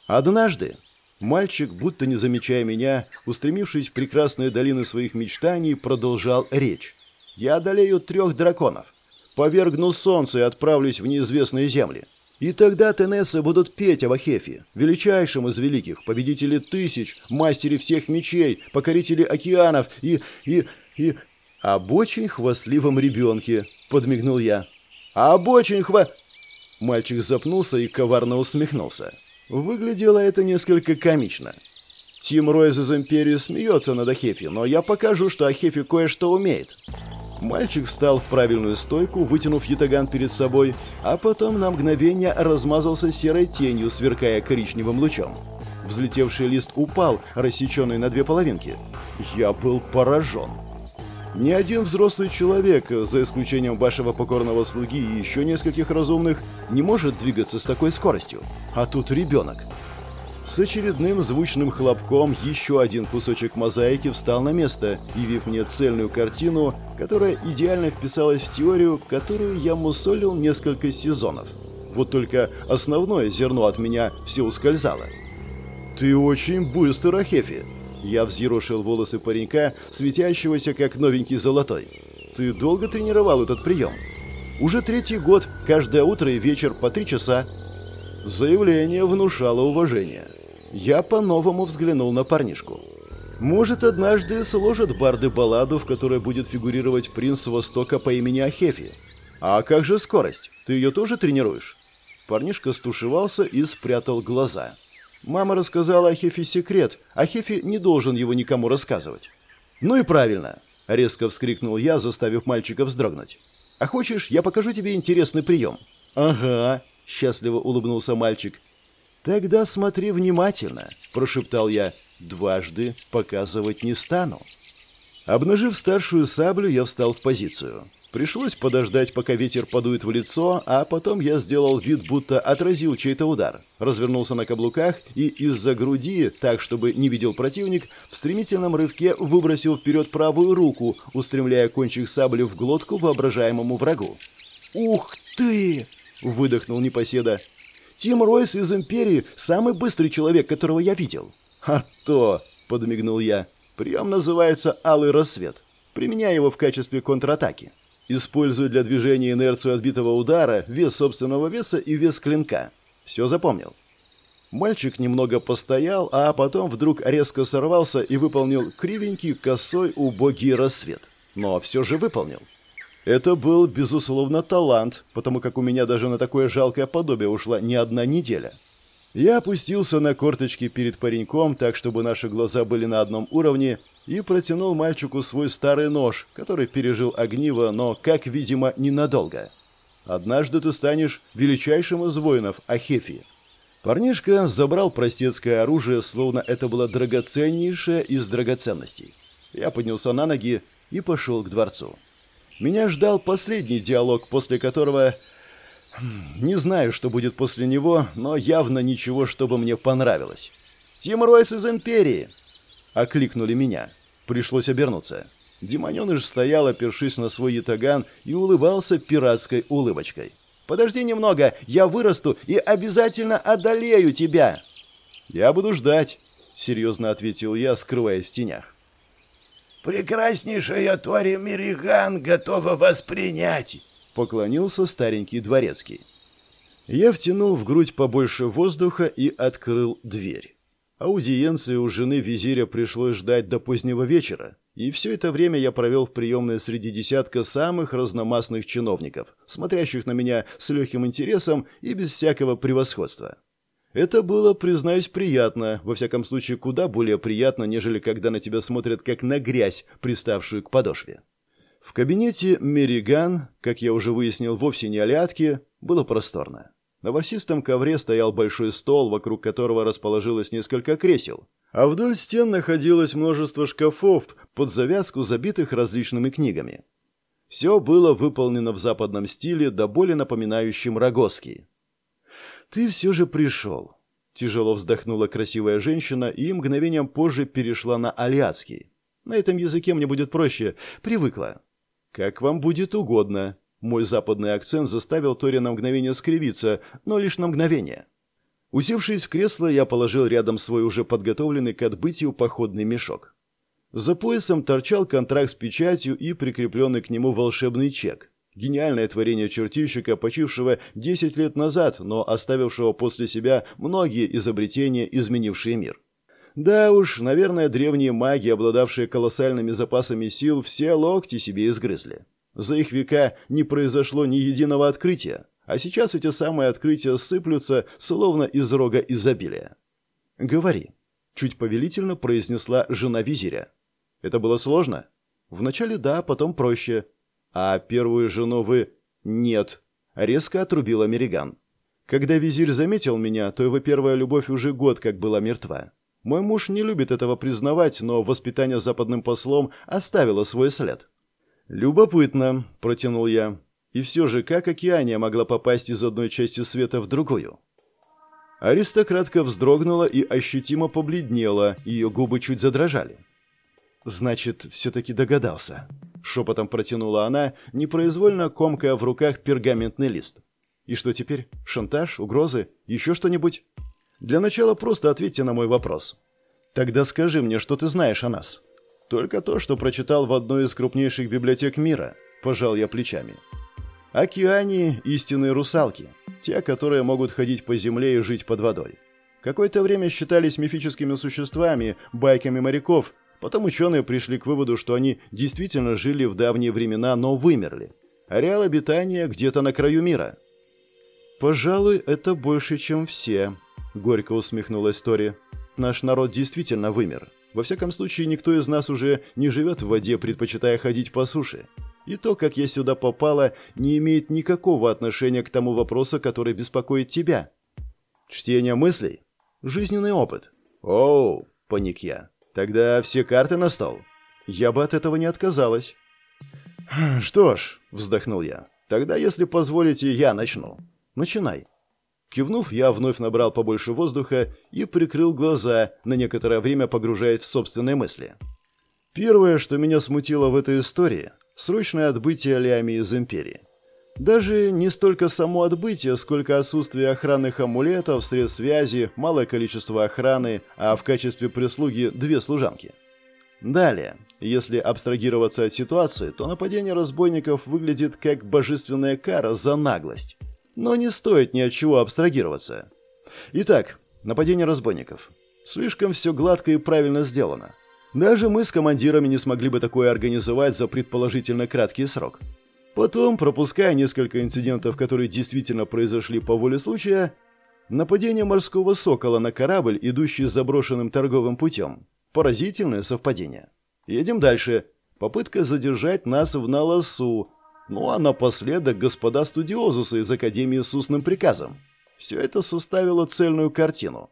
Однажды мальчик, будто не замечая меня, устремившись в прекрасные долины своих мечтаний, продолжал речь. Я одолею трех драконов, повергну солнце и отправлюсь в неизвестные земли. И тогда Тенессы будут петь о Вахефе, величайшем из великих, победителе тысяч, мастере всех мечей, покорителе океанов и... и... и... об очень хвастливом ребенке, подмигнул я. Об очень хва... Мальчик запнулся и коварно усмехнулся. Выглядело это несколько комично. Тим Ройз из Империи смеется над Ахефи, но я покажу, что Ахефи кое-что умеет. Мальчик встал в правильную стойку, вытянув ятаган перед собой, а потом на мгновение размазался серой тенью, сверкая коричневым лучом. Взлетевший лист упал, рассеченный на две половинки. Я был поражен. Ни один взрослый человек, за исключением вашего покорного слуги и еще нескольких разумных, не может двигаться с такой скоростью. А тут ребенок. С очередным звучным хлопком еще один кусочек мозаики встал на место, явив мне цельную картину, которая идеально вписалась в теорию, которую я мусолил несколько сезонов. Вот только основное зерно от меня все ускользало. «Ты очень быстр, Ахефи!» Я взъерошил волосы паренька, светящегося как новенький золотой. «Ты долго тренировал этот прием?» «Уже третий год, каждое утро и вечер по три часа». Заявление внушало уважение. Я по-новому взглянул на парнишку. Может, однажды сложат барды балладу, в которой будет фигурировать принц Востока по имени Ахефи. А как же скорость? Ты ее тоже тренируешь? Парнишка стушевался и спрятал глаза. Мама рассказала Ахефе секрет. Ахефи не должен его никому рассказывать. Ну и правильно, резко вскрикнул я, заставив мальчика вздрогнуть. А хочешь, я покажу тебе интересный прием? Ага, счастливо улыбнулся мальчик. «Тогда смотри внимательно», – прошептал я. «Дважды показывать не стану». Обнажив старшую саблю, я встал в позицию. Пришлось подождать, пока ветер подует в лицо, а потом я сделал вид, будто отразил чей-то удар. Развернулся на каблуках и из-за груди, так, чтобы не видел противник, в стремительном рывке выбросил вперед правую руку, устремляя кончик сабли в глотку воображаемому врагу. «Ух ты!» – выдохнул непоседа. Тим Ройс из Империи – самый быстрый человек, которого я видел». «А то!» – подмигнул я. «Прием называется «Алый рассвет». Применяю его в качестве контратаки. Использую для движения инерцию отбитого удара, вес собственного веса и вес клинка. Все запомнил?» Мальчик немного постоял, а потом вдруг резко сорвался и выполнил кривенький, косой, убогий рассвет. Но все же выполнил. Это был, безусловно, талант, потому как у меня даже на такое жалкое подобие ушла не одна неделя. Я опустился на корточки перед пареньком, так чтобы наши глаза были на одном уровне, и протянул мальчику свой старый нож, который пережил огниво, но, как видимо, ненадолго. «Однажды ты станешь величайшим из воинов, Ахефи». Парнишка забрал простецкое оружие, словно это было драгоценнейшее из драгоценностей. Я поднялся на ноги и пошел к дворцу. Меня ждал последний диалог, после которого... Хм, не знаю, что будет после него, но явно ничего, чтобы мне понравилось. «Тим Ройс из Империи!» Окликнули меня. Пришлось обернуться. Демоненыш стоял, опершись на свой ятаган, и улыбался пиратской улыбочкой. «Подожди немного, я вырасту и обязательно одолею тебя!» «Я буду ждать», — серьезно ответил я, скрываясь в тенях. «Прекраснейшая Тори Мириган готова воспринять!» — поклонился старенький дворецкий. Я втянул в грудь побольше воздуха и открыл дверь. Аудиенции у жены визиря пришлось ждать до позднего вечера, и все это время я провел в приемной среди десятка самых разномастных чиновников, смотрящих на меня с легким интересом и без всякого превосходства. Это было, признаюсь, приятно, во всяком случае куда более приятно, нежели когда на тебя смотрят как на грязь, приставшую к подошве. В кабинете Мериган, как я уже выяснил, вовсе не алиатки, было просторно. На ворсистом ковре стоял большой стол, вокруг которого расположилось несколько кресел, а вдоль стен находилось множество шкафов под завязку, забитых различными книгами. Все было выполнено в западном стиле, до боли напоминающем рогоский. «Ты все же пришел», — тяжело вздохнула красивая женщина и мгновением позже перешла на алиатский. «На этом языке мне будет проще. Привыкла». «Как вам будет угодно», мой западный акцент заставил Тори на мгновение скривиться, но лишь на мгновение. Усевшись в кресло, я положил рядом свой уже подготовленный к отбытию походный мешок. За поясом торчал контракт с печатью и прикрепленный к нему волшебный чек. Гениальное творение чертильщика, почившего 10 лет назад, но оставившего после себя многие изобретения, изменившие мир. Да уж, наверное, древние маги, обладавшие колоссальными запасами сил, все локти себе изгрызли. За их века не произошло ни единого открытия, а сейчас эти самые открытия сыплются, словно из рога изобилия. «Говори», — чуть повелительно произнесла жена визиря. «Это было сложно?» «Вначале да, потом проще». «А первую жену вы...» «Нет», — резко отрубил Америган. «Когда визирь заметил меня, то его первая любовь уже год как была мертва. Мой муж не любит этого признавать, но воспитание западным послом оставило свой след. «Любопытно», — протянул я. «И все же, как Океания могла попасть из одной части света в другую?» Аристократка вздрогнула и ощутимо побледнела, ее губы чуть задрожали. «Значит, все-таки догадался», — шепотом протянула она, непроизвольно комкая в руках пергаментный лист. «И что теперь? Шантаж? Угрозы? Еще что-нибудь?» «Для начала просто ответьте на мой вопрос. Тогда скажи мне, что ты знаешь о нас». Только то, что прочитал в одной из крупнейших библиотек мира, пожал я плечами. Океане – истинные русалки, те, которые могут ходить по земле и жить под водой. Какое-то время считались мифическими существами, байками моряков, потом ученые пришли к выводу, что они действительно жили в давние времена, но вымерли. Ареал обитания где-то на краю мира. «Пожалуй, это больше, чем все», — горько усмехнулась Тори. «Наш народ действительно вымер. Во всяком случае, никто из нас уже не живет в воде, предпочитая ходить по суше. И то, как я сюда попала, не имеет никакого отношения к тому вопросу, который беспокоит тебя. Чтение мыслей? Жизненный опыт. Оу, паник я. Тогда все карты на стол. Я бы от этого не отказалась. Что ж, вздохнул я. Тогда, если позволите, я начну. Начинай. Кивнув, я вновь набрал побольше воздуха и прикрыл глаза, на некоторое время погружаясь в собственные мысли. Первое, что меня смутило в этой истории – срочное отбытие Лиами из Империи. Даже не столько само отбытие, сколько отсутствие охранных амулетов, средств связи, малое количество охраны, а в качестве прислуги две служанки. Далее, если абстрагироваться от ситуации, то нападение разбойников выглядит как божественная кара за наглость. Но не стоит ни от чего абстрагироваться. Итак, нападение разбойников. Слишком все гладко и правильно сделано. Даже мы с командирами не смогли бы такое организовать за предположительно краткий срок. Потом, пропуская несколько инцидентов, которые действительно произошли по воле случая, нападение морского сокола на корабль, идущий заброшенным торговым путем. Поразительное совпадение. Едем дальше. Попытка задержать нас в Наласу, ну а напоследок господа студиозусы из Академии с устным приказом. Все это составило цельную картину.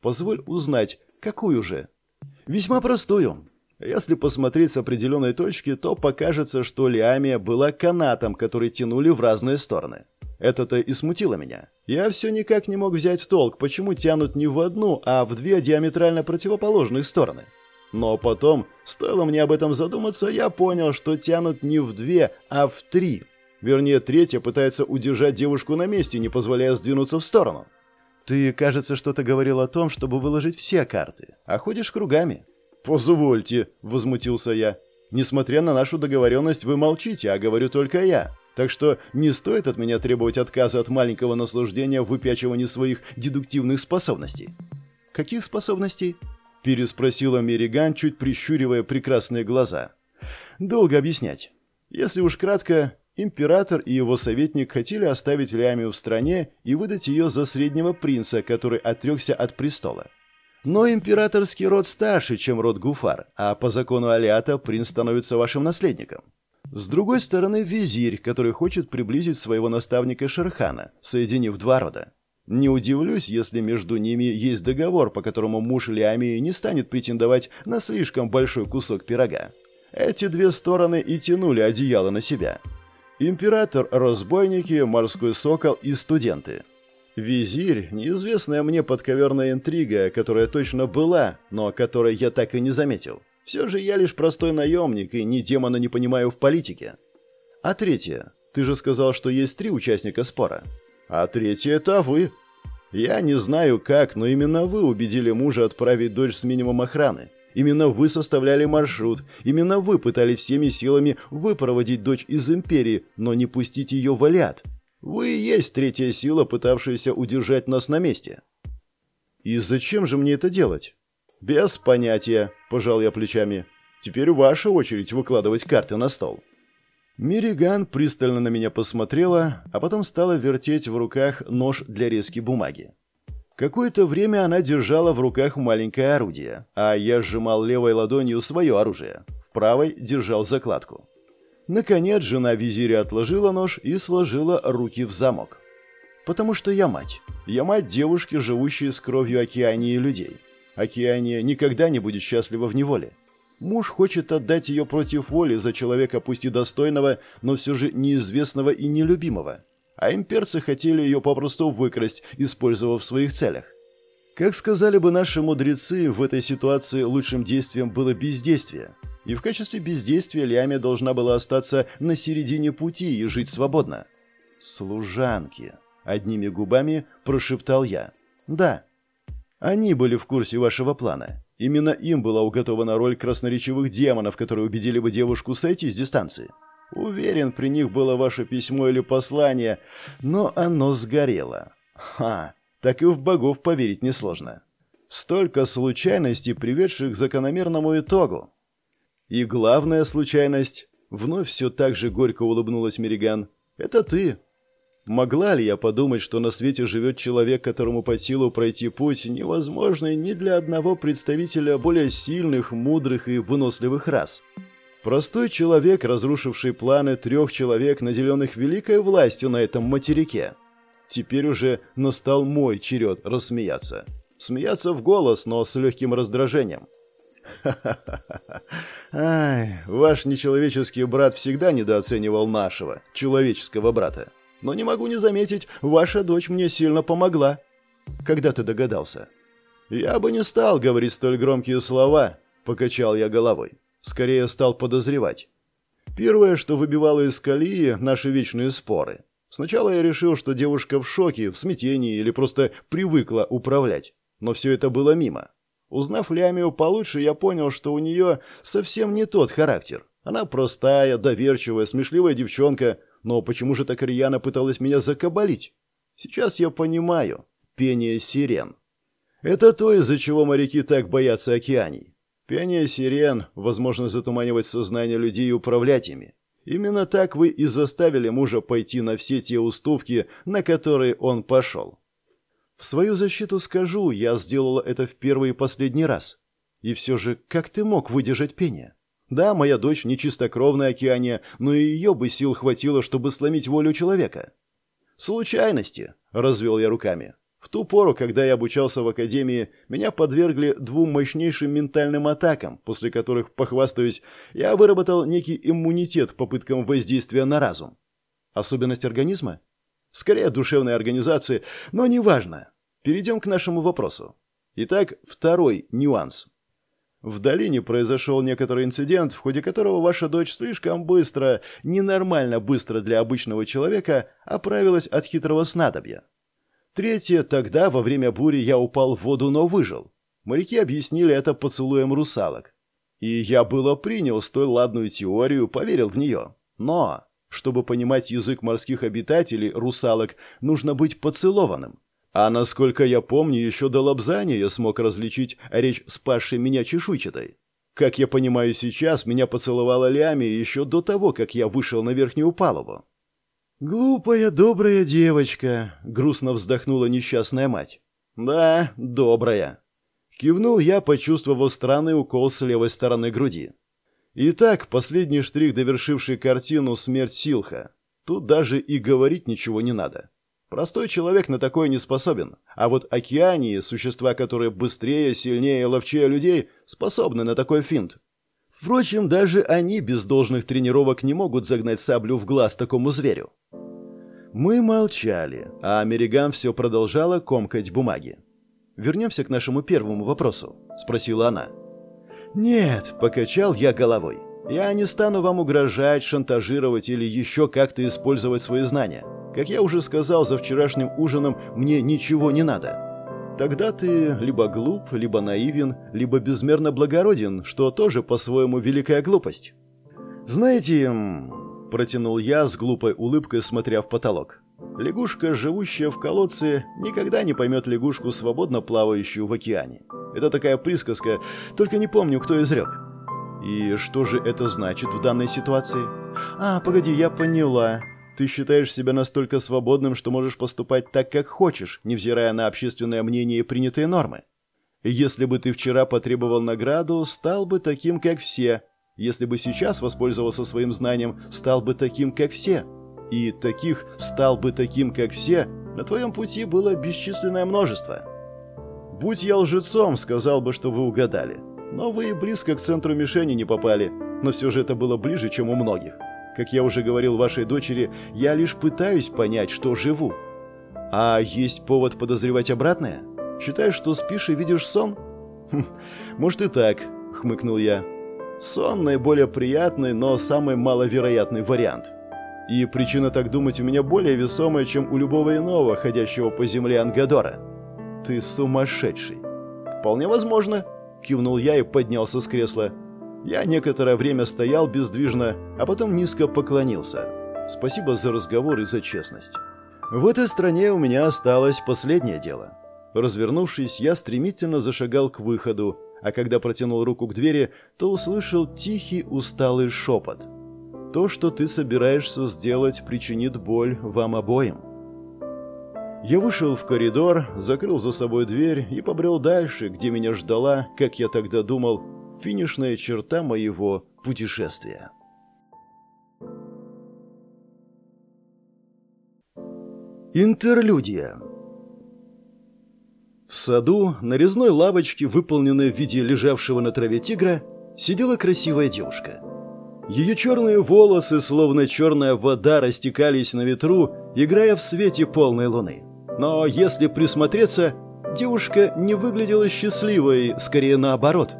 Позволь узнать, какую же? Весьма простую. Если посмотреть с определенной точки, то покажется, что Лиамия была канатом, который тянули в разные стороны. Это-то и смутило меня. Я все никак не мог взять в толк, почему тянут не в одну, а в две диаметрально противоположные стороны. Но потом, стоило мне об этом задуматься, я понял, что тянут не в две, а в три. Вернее, третья пытается удержать девушку на месте, не позволяя сдвинуться в сторону. Ты, кажется, что-то говорил о том, чтобы выложить все карты, а ходишь кругами. «Позвольте», — возмутился я. «Несмотря на нашу договоренность, вы молчите, а говорю только я. Так что не стоит от меня требовать отказа от маленького наслаждения в выпячивании своих дедуктивных способностей». «Каких способностей?» — переспросила Мериган, чуть прищуривая прекрасные глаза. «Долго объяснять. Если уж кратко, император и его советник хотели оставить Лиамию в стране и выдать ее за среднего принца, который отрекся от престола. Но императорский род старше, чем род Гуфар, а по закону Алиата принц становится вашим наследником. С другой стороны, визирь, который хочет приблизить своего наставника Шерхана, соединив два рода. Не удивлюсь, если между ними есть договор, по которому муж Лиамии не станет претендовать на слишком большой кусок пирога. Эти две стороны и тянули одеяло на себя. Император, разбойники, морской сокол и студенты – Визирь – неизвестная мне подковерная интрига, которая точно была, но которой я так и не заметил. Все же я лишь простой наемник и ни демона не понимаю в политике. А третье. Ты же сказал, что есть три участника спора. А третье – это вы. Я не знаю как, но именно вы убедили мужа отправить дочь с минимум охраны. Именно вы составляли маршрут, именно вы пытались всеми силами выпроводить дочь из Империи, но не пустить ее в Алиат. Вы и есть третья сила, пытавшаяся удержать нас на месте. И зачем же мне это делать? Без понятия, пожал я плечами. Теперь ваша очередь выкладывать карты на стол. Мириган пристально на меня посмотрела, а потом стала вертеть в руках нож для резки бумаги. Какое-то время она держала в руках маленькое орудие, а я сжимал левой ладонью свое оружие, в правой держал закладку. Наконец жена визиря отложила нож и сложила руки в замок. «Потому что я мать. Я мать девушки, живущей с кровью Океании людей. Океания никогда не будет счастлива в неволе. Муж хочет отдать ее против воли за человека пусть и достойного, но все же неизвестного и нелюбимого. А имперцы хотели ее попросту выкрасть, использовав в своих целях. Как сказали бы наши мудрецы, в этой ситуации лучшим действием было бездействие – и в качестве бездействия Ляме должна была остаться на середине пути и жить свободно. «Служанки», — одними губами прошептал я. «Да». Они были в курсе вашего плана. Именно им была уготована роль красноречивых демонов, которые убедили бы девушку сойти с дистанции. Уверен, при них было ваше письмо или послание, но оно сгорело. Ха, так и в богов поверить несложно. Столько случайностей, приведших к закономерному итогу. И главная случайность, вновь все так же горько улыбнулась Мериган, это ты. Могла ли я подумать, что на свете живет человек, которому по силу пройти путь, невозможный ни для одного представителя более сильных, мудрых и выносливых рас? Простой человек, разрушивший планы трех человек, наделенных великой властью на этом материке. Теперь уже настал мой черед рассмеяться. Смеяться в голос, но с легким раздражением. Ай, ваш нечеловеческий брат всегда недооценивал нашего, человеческого брата. Но не могу не заметить, ваша дочь мне сильно помогла. Когда ты догадался? Я бы не стал говорить столь громкие слова, покачал я головой. Скорее стал подозревать. Первое, что выбивало из колеи, наши вечные споры. Сначала я решил, что девушка в шоке, в смятении или просто привыкла управлять. Но все это было мимо. Узнав Лямию получше, я понял, что у нее совсем не тот характер. Она простая, доверчивая, смешливая девчонка, но почему же так рьяно пыталась меня закабалить? Сейчас я понимаю. Пение сирен. Это то, из-за чего моряки так боятся океаний. Пение сирен, возможность затуманивать сознание людей и управлять ими. Именно так вы и заставили мужа пойти на все те уступки, на которые он пошел. В свою защиту скажу, я сделала это в первый и последний раз. И все же, как ты мог выдержать пение? Да, моя дочь не чистокровная океания, но и ее бы сил хватило, чтобы сломить волю человека. «Случайности», — развел я руками. В ту пору, когда я обучался в академии, меня подвергли двум мощнейшим ментальным атакам, после которых, похвастаюсь, я выработал некий иммунитет попыткам воздействия на разум. Особенность организма? Скорее, душевной организации, но неважно. Перейдем к нашему вопросу. Итак, второй нюанс. В долине произошел некоторый инцидент, в ходе которого ваша дочь слишком быстро, ненормально быстро для обычного человека, оправилась от хитрого снадобья. Третье, тогда, во время бури, я упал в воду, но выжил. Моряки объяснили это поцелуем русалок. И я было принял столь ладную теорию, поверил в нее. Но, чтобы понимать язык морских обитателей, русалок, нужно быть поцелованным. А насколько я помню, еще до лобзания я смог различить речь спасшей меня чешуйчатой. Как я понимаю сейчас, меня поцеловала Лями еще до того, как я вышел на верхнюю палубу. «Глупая, добрая девочка», — грустно вздохнула несчастная мать. «Да, добрая». Кивнул я, почувствовав странный укол с левой стороны груди. Итак, последний штрих, довершивший картину «Смерть Силха». Тут даже и говорить ничего не надо. Простой человек на такое не способен, а вот океании, существа, которые быстрее, сильнее и ловчее людей, способны на такой финт. Впрочем, даже они без должных тренировок не могут загнать саблю в глаз такому зверю. Мы молчали, а Америган все продолжала комкать бумаги. «Вернемся к нашему первому вопросу», — спросила она. «Нет», — покачал я головой. «Я не стану вам угрожать, шантажировать или еще как-то использовать свои знания. Как я уже сказал за вчерашним ужином, мне ничего не надо. Тогда ты либо глуп, либо наивен, либо безмерно благороден, что тоже по-своему великая глупость. Знаете, протянул я с глупой улыбкой, смотря в потолок. Лягушка, живущая в колодце, никогда не поймет лягушку, свободно плавающую в океане. Это такая присказка, только не помню, кто изрек. И что же это значит в данной ситуации? А, погоди, я поняла. Ты считаешь себя настолько свободным, что можешь поступать так, как хочешь, невзирая на общественное мнение и принятые нормы. Если бы ты вчера потребовал награду, стал бы таким, как все, если бы сейчас воспользовался своим знанием, стал бы таким, как все. И таких стал бы таким, как все, на твоем пути было бесчисленное множество. Будь я лжецом, сказал бы, что вы угадали. Но вы и близко к центру мишени не попали, но все же это было ближе, чем у многих. Как я уже говорил вашей дочери, я лишь пытаюсь понять, что живу. А есть повод подозревать обратное? Считаешь, что спишь и видишь сон? Хм, может и так, хмыкнул я. Сон наиболее приятный, но самый маловероятный вариант. И причина так думать у меня более весомая, чем у любого иного, ходящего по земле Ангадора. Ты сумасшедший. Вполне возможно, кивнул я и поднялся с кресла. Я некоторое время стоял бездвижно, а потом низко поклонился. Спасибо за разговор и за честность. В этой стране у меня осталось последнее дело. Развернувшись, я стремительно зашагал к выходу, а когда протянул руку к двери, то услышал тихий усталый шепот. «То, что ты собираешься сделать, причинит боль вам обоим». Я вышел в коридор, закрыл за собой дверь и побрел дальше, где меня ждала, как я тогда думал, финишная черта моего путешествия. Интерлюдия в саду, на резной лавочке, выполненной в виде лежавшего на траве тигра, сидела красивая девушка. Ее черные волосы, словно черная вода, растекались на ветру, играя в свете полной луны. Но если присмотреться, девушка не выглядела счастливой, скорее наоборот.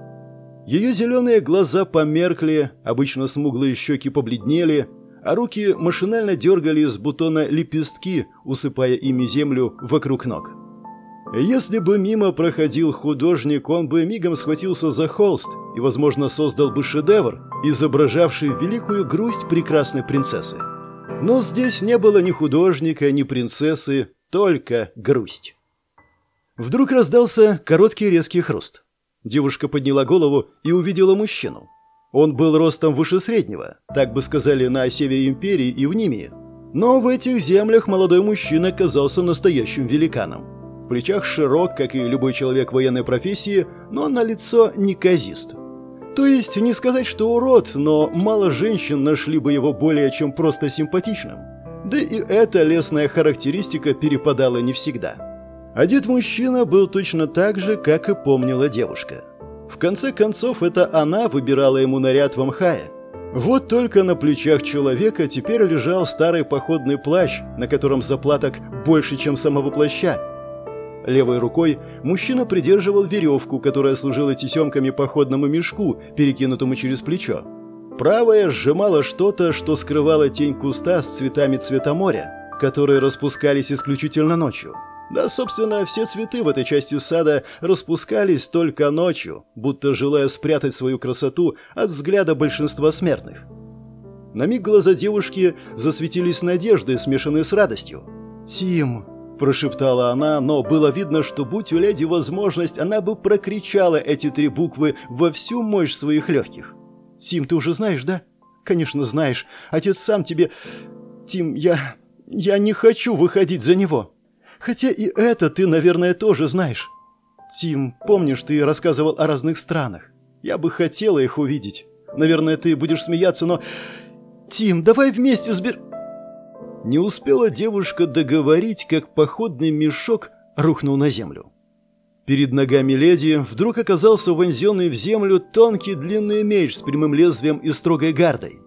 Ее зеленые глаза померкли, обычно смуглые щеки побледнели, а руки машинально дергали из бутона лепестки, усыпая ими землю вокруг ног. Если бы мимо проходил художник, он бы мигом схватился за холст и, возможно, создал бы шедевр, изображавший великую грусть прекрасной принцессы. Но здесь не было ни художника, ни принцессы, только грусть. Вдруг раздался короткий резкий хруст. Девушка подняла голову и увидела мужчину. Он был ростом выше среднего, так бы сказали на севере империи и в Нимии. Но в этих землях молодой мужчина казался настоящим великаном плечах широк, как и любой человек военной профессии, но на лицо неказист. То есть не сказать, что урод, но мало женщин нашли бы его более чем просто симпатичным. Да и эта лесная характеристика перепадала не всегда. Одет мужчина был точно так же, как и помнила девушка. В конце концов, это она выбирала ему наряд в Амхае. Вот только на плечах человека теперь лежал старый походный плащ, на котором заплаток больше, чем самого плаща. Левой рукой мужчина придерживал веревку, которая служила тесемками походному мешку, перекинутому через плечо. Правая сжимала что-то, что скрывало тень куста с цветами цвета моря, которые распускались исключительно ночью. Да, собственно, все цветы в этой части сада распускались только ночью, будто желая спрятать свою красоту от взгляда большинства смертных. На миг глаза девушки засветились надеждой, смешанной с радостью. «Тим!» – прошептала она, но было видно, что, будь у леди возможность, она бы прокричала эти три буквы во всю мощь своих легких. «Тим, ты уже знаешь, да?» «Конечно, знаешь. Отец сам тебе...» «Тим, я... я не хочу выходить за него!» Хотя и это ты, наверное, тоже знаешь. Тим, помнишь, ты рассказывал о разных странах? Я бы хотела их увидеть. Наверное, ты будешь смеяться, но... Тим, давай вместе сбер... Не успела девушка договорить, как походный мешок рухнул на землю. Перед ногами леди вдруг оказался вонзенный в землю тонкий длинный меч с прямым лезвием и строгой гардой.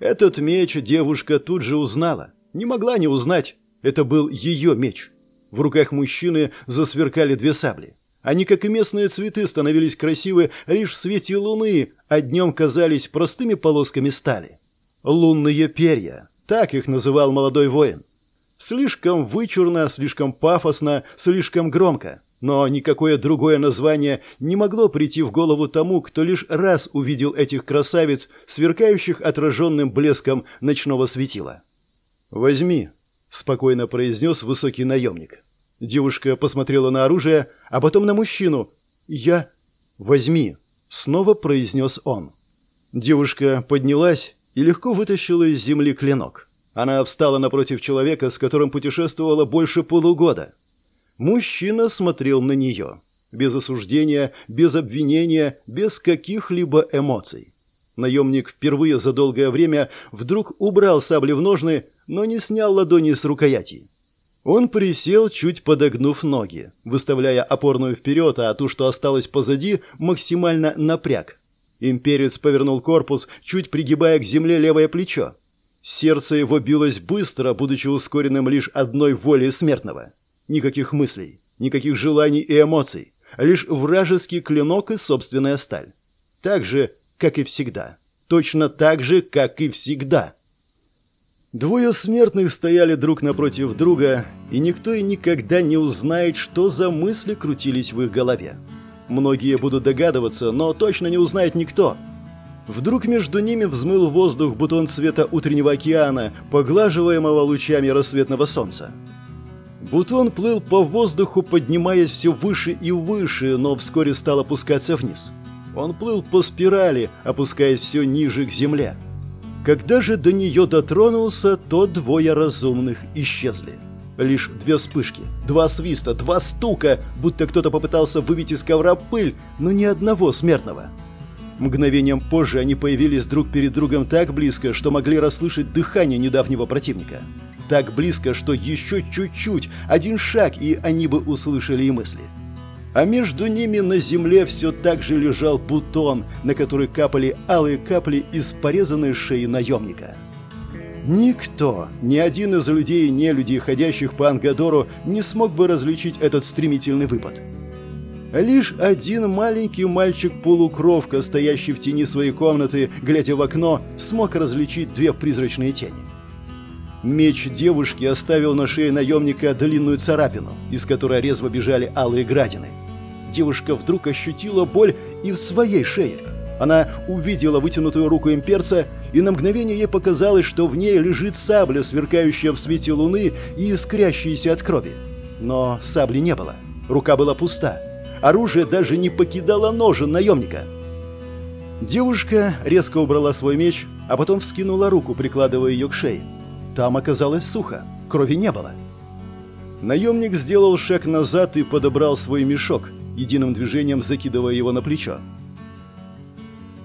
Этот меч девушка тут же узнала. Не могла не узнать. Это был ее меч. В руках мужчины засверкали две сабли. Они, как и местные цветы, становились красивы лишь в свете луны, а днем казались простыми полосками стали. «Лунные перья» — так их называл молодой воин. Слишком вычурно, слишком пафосно, слишком громко. Но никакое другое название не могло прийти в голову тому, кто лишь раз увидел этих красавиц, сверкающих отраженным блеском ночного светила. «Возьми», — спокойно произнес высокий наемник. Девушка посмотрела на оружие, а потом на мужчину. «Я...» «Возьми», — снова произнес он. Девушка поднялась и легко вытащила из земли клинок. Она встала напротив человека, с которым путешествовала больше полугода. Мужчина смотрел на нее. Без осуждения, без обвинения, без каких-либо эмоций. Наемник впервые за долгое время вдруг убрал сабли в ножны, но не снял ладони с рукояти. Он присел, чуть подогнув ноги, выставляя опорную вперед, а ту, что осталось позади, максимально напряг. Имперец повернул корпус, чуть пригибая к земле левое плечо. Сердце его билось быстро, будучи ускоренным лишь одной волей смертного. Никаких мыслей, никаких желаний и эмоций, лишь вражеский клинок и собственная сталь. Так же, как и всегда. Точно так же, как и всегда. Двое смертных стояли друг напротив друга, и никто и никогда не узнает, что за мысли крутились в их голове. Многие будут догадываться, но точно не узнает никто. Вдруг между ними взмыл воздух бутон цвета утреннего океана, поглаживаемого лучами рассветного солнца. Бутон плыл по воздуху, поднимаясь все выше и выше, но вскоре стал опускаться вниз. Он плыл по спирали, опускаясь все ниже к земле. Когда же до нее дотронулся, то двое разумных исчезли. Лишь две вспышки, два свиста, два стука, будто кто-то попытался выбить из ковра пыль, но ни одного смертного. Мгновением позже они появились друг перед другом так близко, что могли расслышать дыхание недавнего противника. Так близко, что еще чуть-чуть, один шаг, и они бы услышали и мысли а между ними на земле все так же лежал бутон, на который капали алые капли из порезанной шеи наемника. Никто, ни один из людей и нелюдей, ходящих по Ангадору, не смог бы различить этот стремительный выпад. Лишь один маленький мальчик-полукровка, стоящий в тени своей комнаты, глядя в окно, смог различить две призрачные тени. Меч девушки оставил на шее наемника длинную царапину, из которой резво бежали алые градины. Девушка вдруг ощутила боль и в своей шее. Она увидела вытянутую руку имперца, и на мгновение ей показалось, что в ней лежит сабля, сверкающая в свете луны и искрящаяся от крови. Но сабли не было. Рука была пуста. Оружие даже не покидало ножен наемника. Девушка резко убрала свой меч, а потом вскинула руку, прикладывая ее к шее. Там оказалось сухо, крови не было. Наемник сделал шаг назад и подобрал свой мешок, единым движением закидывая его на плечо.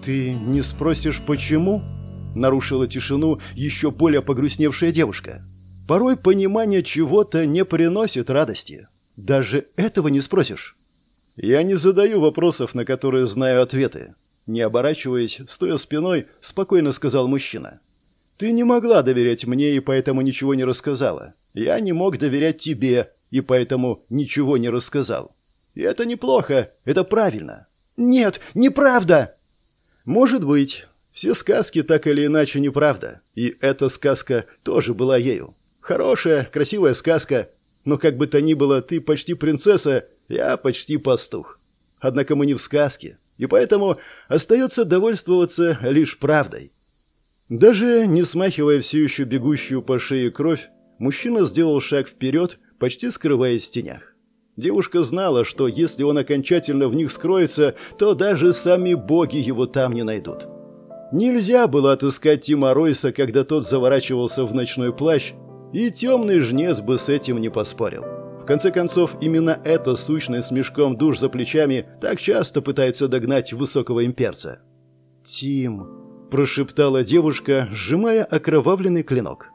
«Ты не спросишь, почему?» — нарушила тишину еще более погрустневшая девушка. Порой понимание чего-то не приносит радости. Даже этого не спросишь. Я не задаю вопросов, на которые знаю ответы. Не оборачиваясь, стоя спиной, спокойно сказал мужчина. Ты не могла доверять мне и поэтому ничего не рассказала. Я не мог доверять тебе и поэтому ничего не рассказал. И это неплохо, это правильно. Нет, неправда. Может быть, все сказки так или иначе неправда. И эта сказка тоже была ею. Хорошая, красивая сказка, но как бы то ни было, ты почти принцесса, я почти пастух. Однако мы не в сказке, и поэтому остается довольствоваться лишь правдой. Даже не смахивая все еще бегущую по шее кровь, мужчина сделал шаг вперед, почти скрываясь в тенях. Девушка знала, что если он окончательно в них скроется, то даже сами боги его там не найдут. Нельзя было отыскать Тима Ройса, когда тот заворачивался в ночной плащ, и темный жнец бы с этим не поспорил. В конце концов, именно эта сущность с мешком душ за плечами так часто пытается догнать высокого имперца. «Тим», – прошептала девушка, сжимая окровавленный клинок.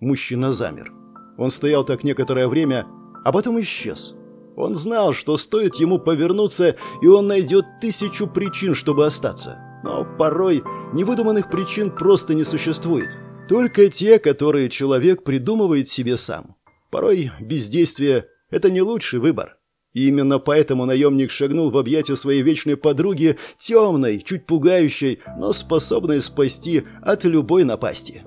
Мужчина замер. Он стоял так некоторое время, а потом исчез. Он знал, что стоит ему повернуться, и он найдет тысячу причин, чтобы остаться. Но порой невыдуманных причин просто не существует. Только те, которые человек придумывает себе сам. Порой бездействие – это не лучший выбор. Именно поэтому наемник шагнул в объятия своей вечной подруги, темной, чуть пугающей, но способной спасти от любой напасти.